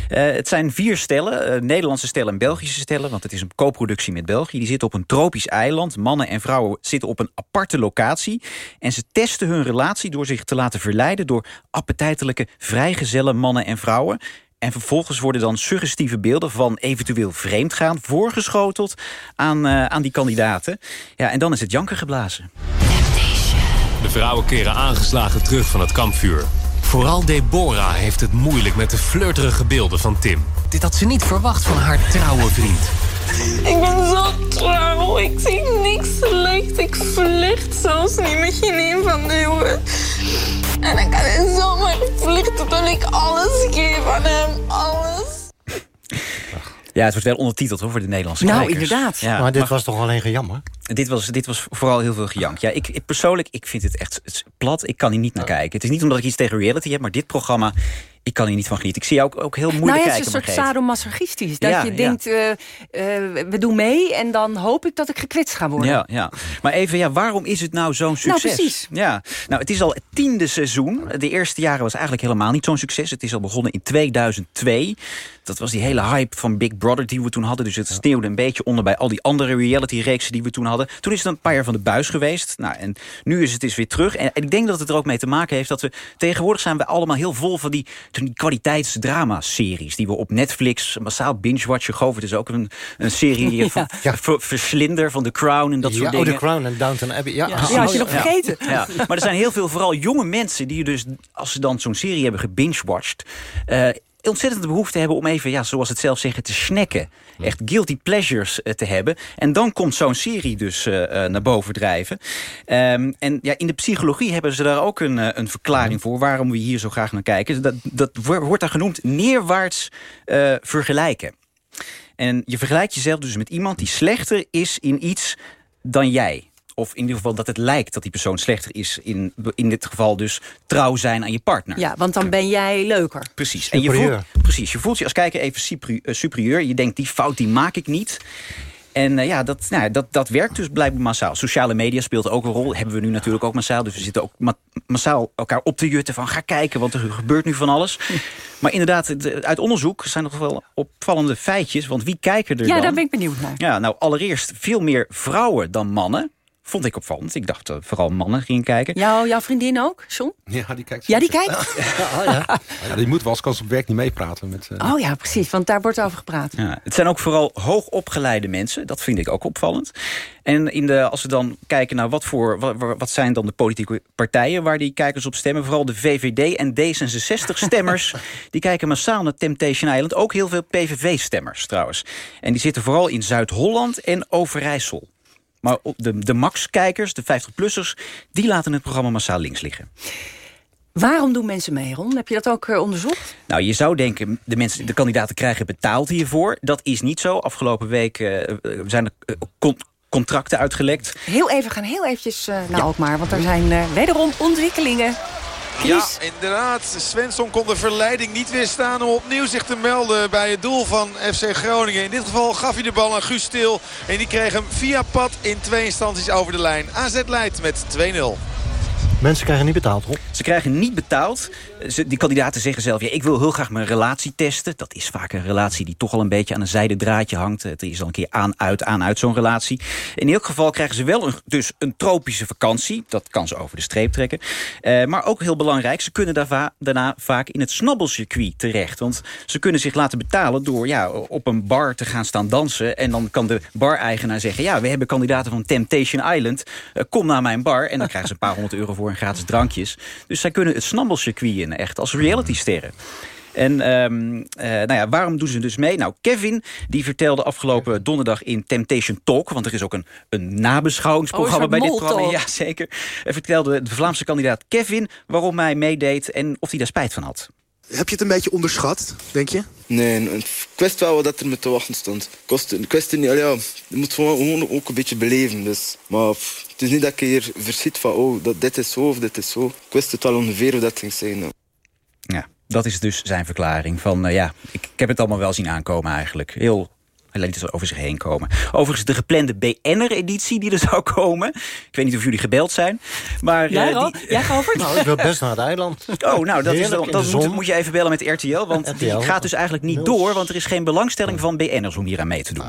Speaker 16: Uh, het zijn vier stellen, uh, Nederlandse stellen en Belgische stellen. Want het is een co-productie met België. Die zitten op een tropisch eiland. Mannen en vrouwen zitten op een aparte locatie. En ze testen hun relatie door zich te laten verleiden... door appetijtelijke, vrijgezelle mannen en vrouwen. En vervolgens worden dan suggestieve beelden van eventueel vreemdgaan... voorgeschoteld aan, uh, aan die kandidaten. Ja, en dan is het janken geblazen.
Speaker 28: De vrouwen keren aangeslagen terug van het kampvuur. Vooral Deborah heeft het moeilijk met de flirterige beelden van Tim. Dit had ze niet verwacht van haar trouwe vriend.
Speaker 29: Ik ben zo trouw. Ik zie niks slecht. Ik vlucht zelfs niet met geen een van de jongens. En ik kan in zomaar vluchten toen ik alles geef aan hem. Alles.
Speaker 16: Ja, het wordt wel ondertiteld hoor, voor de Nederlandse
Speaker 2: nou,
Speaker 16: kijkers.
Speaker 2: inderdaad.
Speaker 14: Ja, maar dit maar, was toch alleen gejammer?
Speaker 16: Dit was, dit was vooral heel veel gejank. Ja, ik, ik persoonlijk, ik vind het echt het plat. Ik kan hier niet naar kijken. Het is niet omdat ik iets tegen reality heb, maar dit programma... Ik kan hier niet van genieten. Ik zie jou ook, ook heel moeilijk
Speaker 2: nou ja,
Speaker 16: kijken,
Speaker 2: het is een soort sadomasochistisch. Dat
Speaker 16: Ja,
Speaker 2: je
Speaker 16: ja.
Speaker 2: denkt, eh, eh, we doen mee en dan hoop ik dat ik gekwetst ga worden.
Speaker 16: Ja, ja. Maar even, ja, waarom is het nou zo'n succes?
Speaker 2: Nou, precies.
Speaker 16: Ja. Nou, het is al het tiende seizoen. De eerste jaren was eigenlijk helemaal niet zo'n succes. Het is al begonnen in 2002. Dat was die hele hype van Big Brother die we toen hadden. Dus het sneeuwde een beetje onder bij al die andere reality-reeksen die we toen hadden. Toen is het een paar jaar van de buis geweest. Nou, en nu is het dus weer terug. En, en ik denk dat het er ook mee te maken heeft dat we... Tegenwoordig zijn we allemaal heel vol van die, van die kwaliteitsdrama-series... die we op Netflix massaal binge-watchen. Govert is ook een, een serie
Speaker 14: Ja.
Speaker 16: van- ver- verslinder van The Crown en dat
Speaker 14: ja,
Speaker 16: soort
Speaker 14: oh,
Speaker 16: dingen.
Speaker 14: The Crown en Downton Abbey. Ja,
Speaker 2: Ja, had je nog vergeten.
Speaker 16: Ja. Maar er zijn heel veel, vooral jonge mensen... die dus, als ze dan zo'n serie hebben gebingewatcht... eh ontzettend de behoefte hebben om even, ja, zoals het zelf zeggen, te snacken. Echt guilty pleasures eh, te hebben. En dan komt zo'n serie dus eh, eh, naar boven drijven. Ehm, en ja, in de psychologie hebben ze daar ook een, een verklaring voor... waarom we hier zo graag naar kijken. Dat, dat wo- wordt daar genoemd neerwaarts vergelijken. En je vergelijkt jezelf dus met iemand die slechter is in iets dan jij. Of in ieder geval dat het lijkt dat die persoon slechter is. In, in dit geval dus trouw zijn aan je partner.
Speaker 2: Ja, want dan ben jij leuker.
Speaker 16: Precies. En je voelt, precies. Je voelt je als kijker even eh, superieur. Je denkt, die fout die maak ik niet. En eh, ja, dat, nou, ja, dat, dat werkt dus blijkbaar massaal. Sociale media speelt ook een rol. Hebben we nu natuurlijk ook massaal. Dus we zitten ook ma- massaal elkaar op te jutten van ga kijken, want er gebeurt nu van alles. Maar inderdaad, uit onderzoek zijn nog wel opvallende feitjes. Want wie kijken er
Speaker 2: Ja,
Speaker 16: dan?
Speaker 2: daar ben ik benieuwd naar.
Speaker 16: Ja, nou allereerst veel meer vrouwen dan mannen. Vond ik opvallend. Ik dacht dat vooral mannen gingen kijken.
Speaker 2: Jou, jouw vriendin ook, John?
Speaker 15: Ja, die kijkt.
Speaker 2: Ja, die kijkt?
Speaker 15: Ja, die moet wel ze op werk niet meepraten. Met, eh,
Speaker 2: Oh ja, precies, want daar wordt over gepraat.
Speaker 16: Ja, het zijn ook vooral hoogopgeleide mensen. Dat vind ik ook opvallend. En in de, als we dan kijken naar wat, voor, wat, wat zijn dan de politieke partijen... waar die kijkers op stemmen. Vooral de VVD en D66-stemmers. die kijken massaal naar Temptation Island. Ook heel veel PVV-stemmers trouwens. En die zitten vooral in Zuid-Holland en Overijssel. Maar op de, de Max-kijkers, de 50-plussers... die laten het programma massaal links liggen.
Speaker 2: Waarom doen mensen mee, Ron? Heb je dat ook eh, onderzocht?
Speaker 16: Nou, je zou denken, de, mensen, de kandidaten krijgen betaald hiervoor. Dat is niet zo. Afgelopen week eh, zijn er eh, con- contracten uitgelekt.
Speaker 2: Heel even, we gaan heel eventjes eh, naar Alkmaar, want er zijn eh, wederom ontwikkelingen.
Speaker 10: Ja, inderdaad. Svensson kon de verleiding niet weerstaan om opnieuw zich te melden bij het doel van FC Groningen. In dit geval gaf hij de bal aan Guus Stil. En die kreeg hem via pad in twee instanties over de lijn. AZ leidt met 2-0.
Speaker 14: Mensen krijgen niet betaald, Rob.
Speaker 16: Ze krijgen niet betaald. Ze, die kandidaten zeggen zelf, ja, ik wil heel graag mijn relatie testen. Dat is vaak een relatie die toch al een beetje aan een zijden draadje hangt. Het is al een keer aan, uit, aan, uit zo'n relatie. In elk geval krijgen ze wel een, dus een tropische vakantie. Dat kan ze over de streep trekken. Eh, maar ook heel belangrijk, ze kunnen daarna vaak in het snabbelcircuit terecht. Want ze kunnen zich laten betalen door ja, op een bar te gaan staan dansen. En dan kan de bar-eigenaar zeggen, ja, we hebben kandidaten van Temptation Island. Eh, kom naar mijn bar. En dan krijgen ze een paar honderd euro voor en gratis drankjes. Dus zij kunnen het snabbelcircuit in, echt als realitysterren. En ehm, eh, nou ja, waarom doen ze dus mee? Nou, Kevin die vertelde afgelopen donderdag in Temptation Talk... want er is ook een, een nabeschouwingsprogramma
Speaker 2: Oh, een
Speaker 16: bij dit programma. Ja, zeker. Hij vertelde de Vlaamse kandidaat Kevin waarom hij meedeed... en of hij daar spijt van had.
Speaker 30: Heb je het een beetje onderschat, denk je?
Speaker 31: Nee, ik wist wel wat er me te wachten stond. Ik wist, ik wist het niet, ja, je moet gewoon, gewoon ook een beetje beleven. Dus. Maar pff, het is niet dat ik hier verschiet van, oh, dat dit is zo of dit is zo. Ik wist het wel ongeveer hoe dat ging zijn. ja.
Speaker 16: Ja, dat is dus zijn verklaring van... eh, ja, ik, ik heb het allemaal wel zien aankomen eigenlijk. Heel... Hij liet het over zich heen komen. Overigens de geplande BN'er-editie die er zou komen. Ik weet niet of jullie gebeld zijn. Maar,
Speaker 2: Jij,
Speaker 16: eh,
Speaker 2: Ron?
Speaker 16: die-
Speaker 2: Jij, Govert?
Speaker 14: Nou, ik wil best naar het eiland.
Speaker 16: Oh, nou, dat, is dan, dat moet, moet je even bellen met RTL. Want die gaat dus eigenlijk niet door. Want er is geen belangstelling van BN'ers om hier aan mee te doen.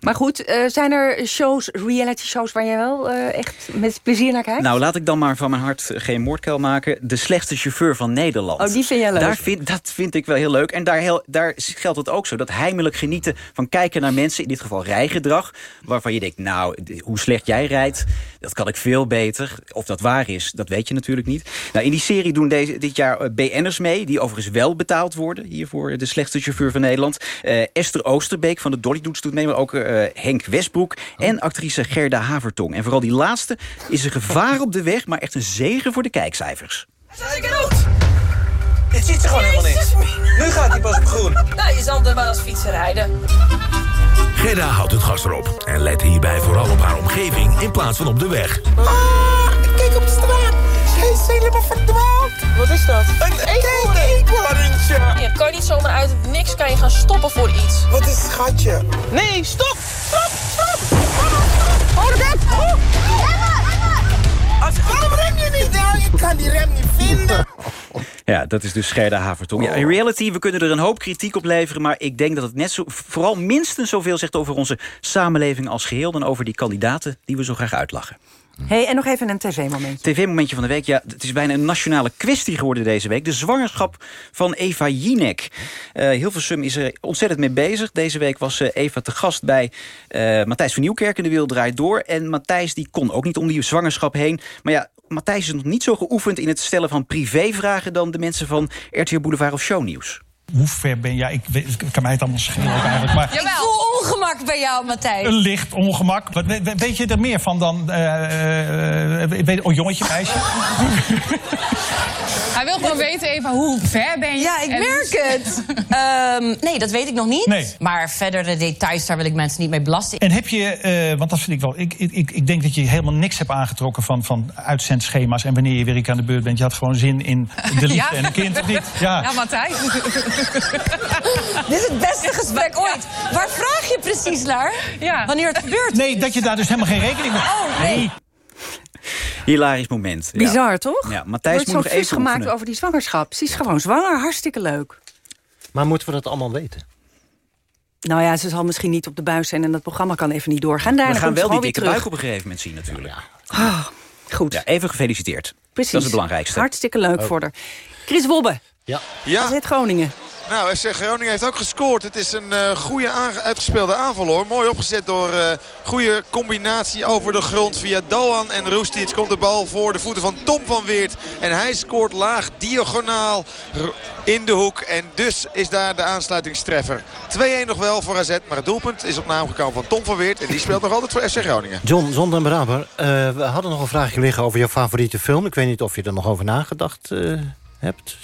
Speaker 2: Maar goed, eh, zijn er shows, reality shows waar jij wel eh, echt met plezier naar kijkt?
Speaker 16: Nou, laat ik dan maar van mijn hart geen moordkuil maken. De slechtste chauffeur van Nederland.
Speaker 2: Oh, die vind jij leuk?
Speaker 16: Daar vind, dat vind ik wel heel leuk. En daar, heel, daar geldt het ook zo. Dat heimelijk genieten van kijken naar mensen. In dit geval rijgedrag. Waarvan je denkt, nou, hoe slecht jij rijdt. Dat kan ik veel beter. Of dat waar is, dat weet je natuurlijk niet. Nou, in die serie doen deze, dit jaar eh, BN'ers mee. Die overigens wel betaald worden. Hier voor de slechtste chauffeur van Nederland. Eh, Esther Oosterbeek van de Dolly Doets doet mee. Maar ook eh, Henk Westbroek. En actrice Gerda Havertong. En vooral die laatste is een gevaar op de weg. Maar echt een zegen voor de kijkcijfers.
Speaker 32: Dit ziet er gewoon helemaal niks. Nu gaat hij pas op groen.
Speaker 33: Nou, je zal er wel als fietser rijden.
Speaker 34: Gerda houdt het gas erop en let hierbij vooral op haar omgeving in plaats van op de weg.
Speaker 32: Ah, ik kijk op de straat. Hij is helemaal verdwaald.
Speaker 33: Wat is dat?
Speaker 35: Een eekhoorntje.
Speaker 33: Ja, kan je niet zomaar uit het niks kan je gaan stoppen voor iets.
Speaker 35: Wat is schatje?
Speaker 33: Nee, stop! Stop! Stop!
Speaker 35: Oh, de bek! Als, waarom ik kan die rem niet vinden.
Speaker 16: Ja, dat is dus Gerda Havertong. Ja, in reality, we kunnen er een hoop kritiek op leveren... maar ik denk dat het net zo, vooral minstens zoveel zegt over onze samenleving als geheel... dan over die kandidaten die we zo graag uitlachen.
Speaker 2: hey, en nog even een tv-momentje.
Speaker 16: TV-momentje van de week. Ja, het is bijna een nationale kwestie geworden deze week. De zwangerschap van Eva Jinek. Uh, Hilversum is er ontzettend mee bezig. Deze week was uh, Eva te gast bij uh, Matthijs van Nieuwkerk in De Wereld Draait Door. En Matthijs die kon ook niet om die zwangerschap heen. Maar ja, Matthijs is nog niet zo geoefend in het stellen van privévragen... dan de mensen van RTL Boulevard of Shownieuws.
Speaker 36: Hoe ver ben jij? Ik, weet, ik kan mij het allemaal schelen ook eigenlijk. Maar...
Speaker 37: Ik voel ongemak bij jou, Matthijs.
Speaker 36: Een licht ongemak. Weet je er meer van dan... Uh, uh, weet, oh, jongetje, meisje?
Speaker 37: Hij wil gewoon weten even hoe ver ben je. Ja, ik merk het. um, nee, dat weet ik nog niet.
Speaker 36: Nee.
Speaker 37: Maar verder de details, daar wil ik mensen niet mee belasten.
Speaker 36: En heb je, uh, want dat vind ik wel... Ik, ik, ik denk dat je helemaal niks hebt aangetrokken van, van uitzendschema's... en wanneer je weer aan de beurt bent. Je had gewoon zin in de liefde
Speaker 37: ja?
Speaker 36: en een kind, of niet?
Speaker 37: Ja, ja Matthijs. Dit is het beste gesprek ooit. Waar vraag je precies naar? Ja. Wanneer het gebeurt?
Speaker 36: Nee, dat je daar dus helemaal geen rekening mee...
Speaker 37: Oh, nee. nee.
Speaker 16: Hilarisch moment.
Speaker 2: Bizar, ja. toch?
Speaker 16: Ja, Matthijs moet nog even
Speaker 2: gemaakt
Speaker 16: oefenen.
Speaker 2: over die zwangerschap. Ze is gewoon zwanger, hartstikke leuk.
Speaker 14: Maar moeten we dat allemaal weten?
Speaker 2: Nou ja, ze zal misschien niet op de buis zijn en het programma kan even niet doorgaan. Daarna
Speaker 16: we gaan wel die
Speaker 2: dikke
Speaker 16: buik op een gegeven moment zien natuurlijk. Ja.
Speaker 2: Oh, goed.
Speaker 16: Ja, even gefeliciteerd.
Speaker 2: Precies.
Speaker 16: Dat is het belangrijkste.
Speaker 2: Hartstikke leuk oh. voor haar. Chris Wobbe.
Speaker 14: Ja.
Speaker 10: ja.
Speaker 2: Groningen.
Speaker 10: Nou, FC Groningen heeft ook gescoord. Het is een uh, goede uitgespeelde aanval hoor. Mooi opgezet door uh, goede combinatie over de grond. Via Doan en Roestic komt de bal voor de voeten van Tom van Weert. En hij scoort laag, diagonaal in de hoek. En dus is daar de aansluitingstreffer. 2-1 nog wel voor AZ. Maar het doelpunt is op naam gekomen van Tom van Weert. En die speelt nog altijd voor FC Groningen.
Speaker 14: John, Zon en Braber. Uh, we hadden nog een vraagje liggen over jouw favoriete film. Ik weet niet of je er nog over nagedacht hebt.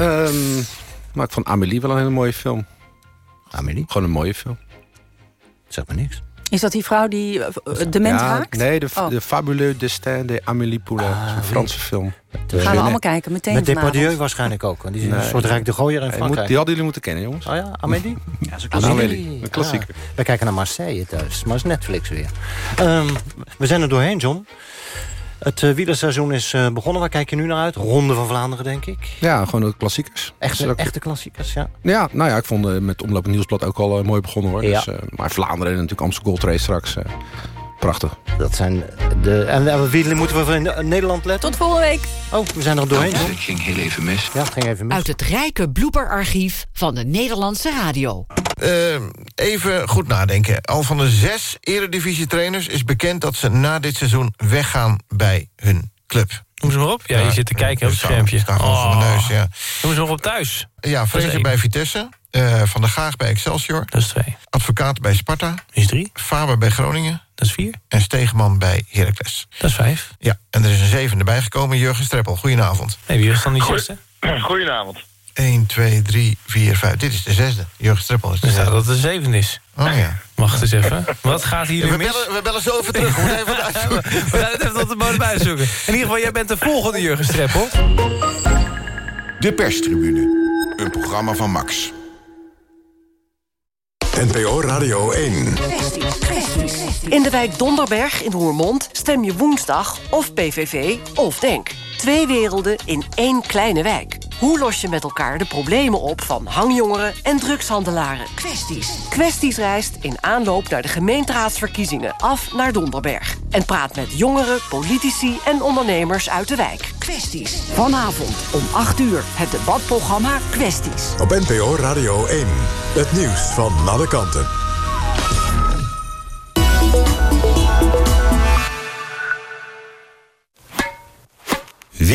Speaker 15: Um... Maar ik vond Amélie wel een hele mooie film.
Speaker 14: Amélie?
Speaker 15: Gewoon een mooie film.
Speaker 14: Zeg maar niks.
Speaker 2: Is dat die vrouw die uh, dement
Speaker 15: ja,
Speaker 2: raakt?
Speaker 15: Nee, de,
Speaker 2: oh.
Speaker 15: de Fabuleux Destin de Amélie Poulain. Ah, een Franse film.
Speaker 2: We gaan we allemaal kijken, meteen
Speaker 14: Met Depardieu waarschijnlijk ook. Want die is nee, een soort Rijk de Gooier in Frankrijk.
Speaker 15: Moet, die hadden jullie moeten kennen, jongens.
Speaker 14: Oh ja, Amélie?
Speaker 16: Ja,
Speaker 14: zo
Speaker 15: Amélie. Een klassieker.
Speaker 14: Ah, wij kijken naar Marseille thuis, maar is Netflix weer. Um, we zijn er doorheen, John. Het uh, wielerseizoen is uh, begonnen. Waar kijk je nu naar uit? Ronde van Vlaanderen, denk ik.
Speaker 15: Ja, gewoon de klassiekers.
Speaker 14: Echte, echte klassiekers, ja.
Speaker 15: Ja, nou ja, ik vond uh, met Omloop en Nieuwsblad ook al mooi begonnen hoor.
Speaker 14: Ja.
Speaker 15: Dus, maar Vlaanderen en natuurlijk Amsterdam Gold Race straks. Prachtig.
Speaker 14: Dat zijn de... En wie moeten we in Nederland letten?
Speaker 2: Tot volgende week.
Speaker 14: Oh, we zijn er doorheen.
Speaker 38: Oh, het ging heel even mis.
Speaker 14: Ja, het ging even mis.
Speaker 13: Uit het rijke blooperarchief van de Nederlandse radio.
Speaker 39: Uh, even goed nadenken. Al van de zes eredivisie-trainers is bekend... dat ze na dit seizoen weggaan bij hun club.
Speaker 40: Noem ze maar op. Ja, je zit te kijken op het schermpje.
Speaker 39: Staan gewoon voor mijn neus, ja.
Speaker 40: Noem ze nog op thuis.
Speaker 39: Ja, Vrezer bij Vitesse. Uh, van der Gaag bij Excelsior.
Speaker 40: Dat is twee.
Speaker 39: Advocaat bij Sparta.
Speaker 40: Is drie.
Speaker 39: Faber bij Groningen.
Speaker 40: Dat is vier.
Speaker 39: En Stegeman bij Heracles.
Speaker 40: Dat is vijf.
Speaker 39: Ja, en er is een zevende bijgekomen. Jurgen Streppel. Goedenavond.
Speaker 40: Nee, wie is dan die zesde?
Speaker 27: Goedenavond.
Speaker 39: 1, 2, 3, 4, 5. Dit is de zesde. Jurgen Streppel is de
Speaker 40: dus
Speaker 39: zesde.
Speaker 40: dat het de zevende is.
Speaker 39: Oh ja.
Speaker 40: Wacht eens even. Wat gaat hier
Speaker 39: ja, we
Speaker 40: mis?
Speaker 39: Bellen, we bellen zo even terug. We moeten even uitzoeken.
Speaker 40: we gaan het even tot de bodem uitzoeken. In ieder geval, jij bent de volgende Jurgen Streppel.
Speaker 41: De perstribune. Een programma van Max.
Speaker 42: NPO Radio 1.
Speaker 13: In de wijk Donderberg in Roermond stem je woensdag of PVV of DENK. Twee werelden in één kleine wijk. Hoe los je met elkaar de problemen op van hangjongeren en drugshandelaren? Kwesties. Kwesties reist in aanloop naar de gemeenteraadsverkiezingen af naar Donderberg. En praat met jongeren, politici en ondernemers uit de wijk. Kwesties. Vanavond om 8 uur het debatprogramma Kwesties.
Speaker 42: Op NPO Radio 1. Het nieuws van alle kanten.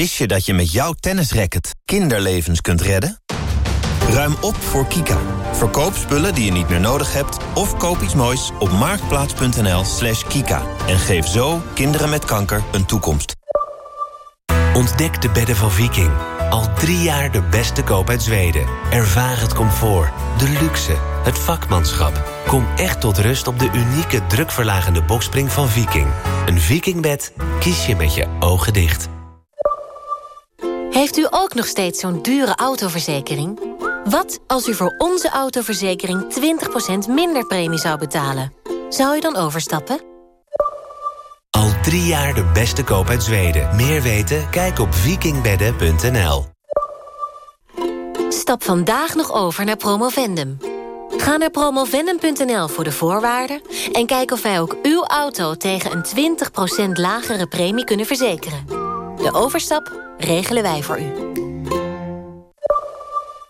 Speaker 43: Wist je dat je met jouw tennisracket kinderlevens kunt redden? Ruim op voor Kika. Verkoop spullen die je niet meer nodig hebt... of koop iets moois op marktplaats.nl slash kika. En geef zo kinderen met kanker een toekomst.
Speaker 44: Ontdek de bedden van Viking. Al drie jaar de beste koop uit Zweden. Ervaar het comfort, de luxe, het vakmanschap. Kom echt tot rust op de unieke drukverlagende bokspring van Viking. Een Vikingbed kies je met je ogen dicht.
Speaker 45: Heeft u ook nog steeds zo'n dure autoverzekering? Wat als u voor onze autoverzekering 20% minder premie zou betalen? Zou u dan overstappen?
Speaker 44: Al drie jaar de beste koop uit Zweden. Meer weten? Kijk op vikingbedden.nl.
Speaker 45: Stap vandaag nog over naar Promovendum. Ga naar promovendum.nl voor de voorwaarden... en kijk of wij ook uw auto tegen een 20% lagere premie kunnen verzekeren. De overstap regelen wij voor u.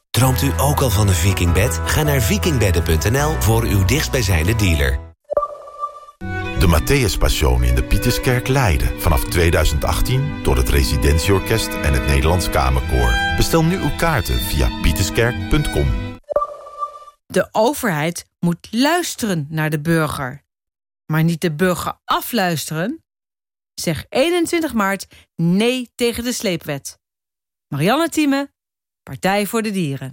Speaker 44: Droomt u ook al van een vikingbed? Ga naar vikingbedden.nl voor uw dichtstbijzijnde dealer.
Speaker 31: De Matthäus Passion in de Pieterskerk Leiden. Vanaf 2018 door het Residentieorkest en het Nederlands Kamerkoor. Bestel nu uw kaarten via pieterskerk.com.
Speaker 21: De overheid moet luisteren naar de burger. Maar niet de burger afluisteren. Zeg 21 maart nee tegen de sleepwet. Marianne Thieme, Partij voor de Dieren.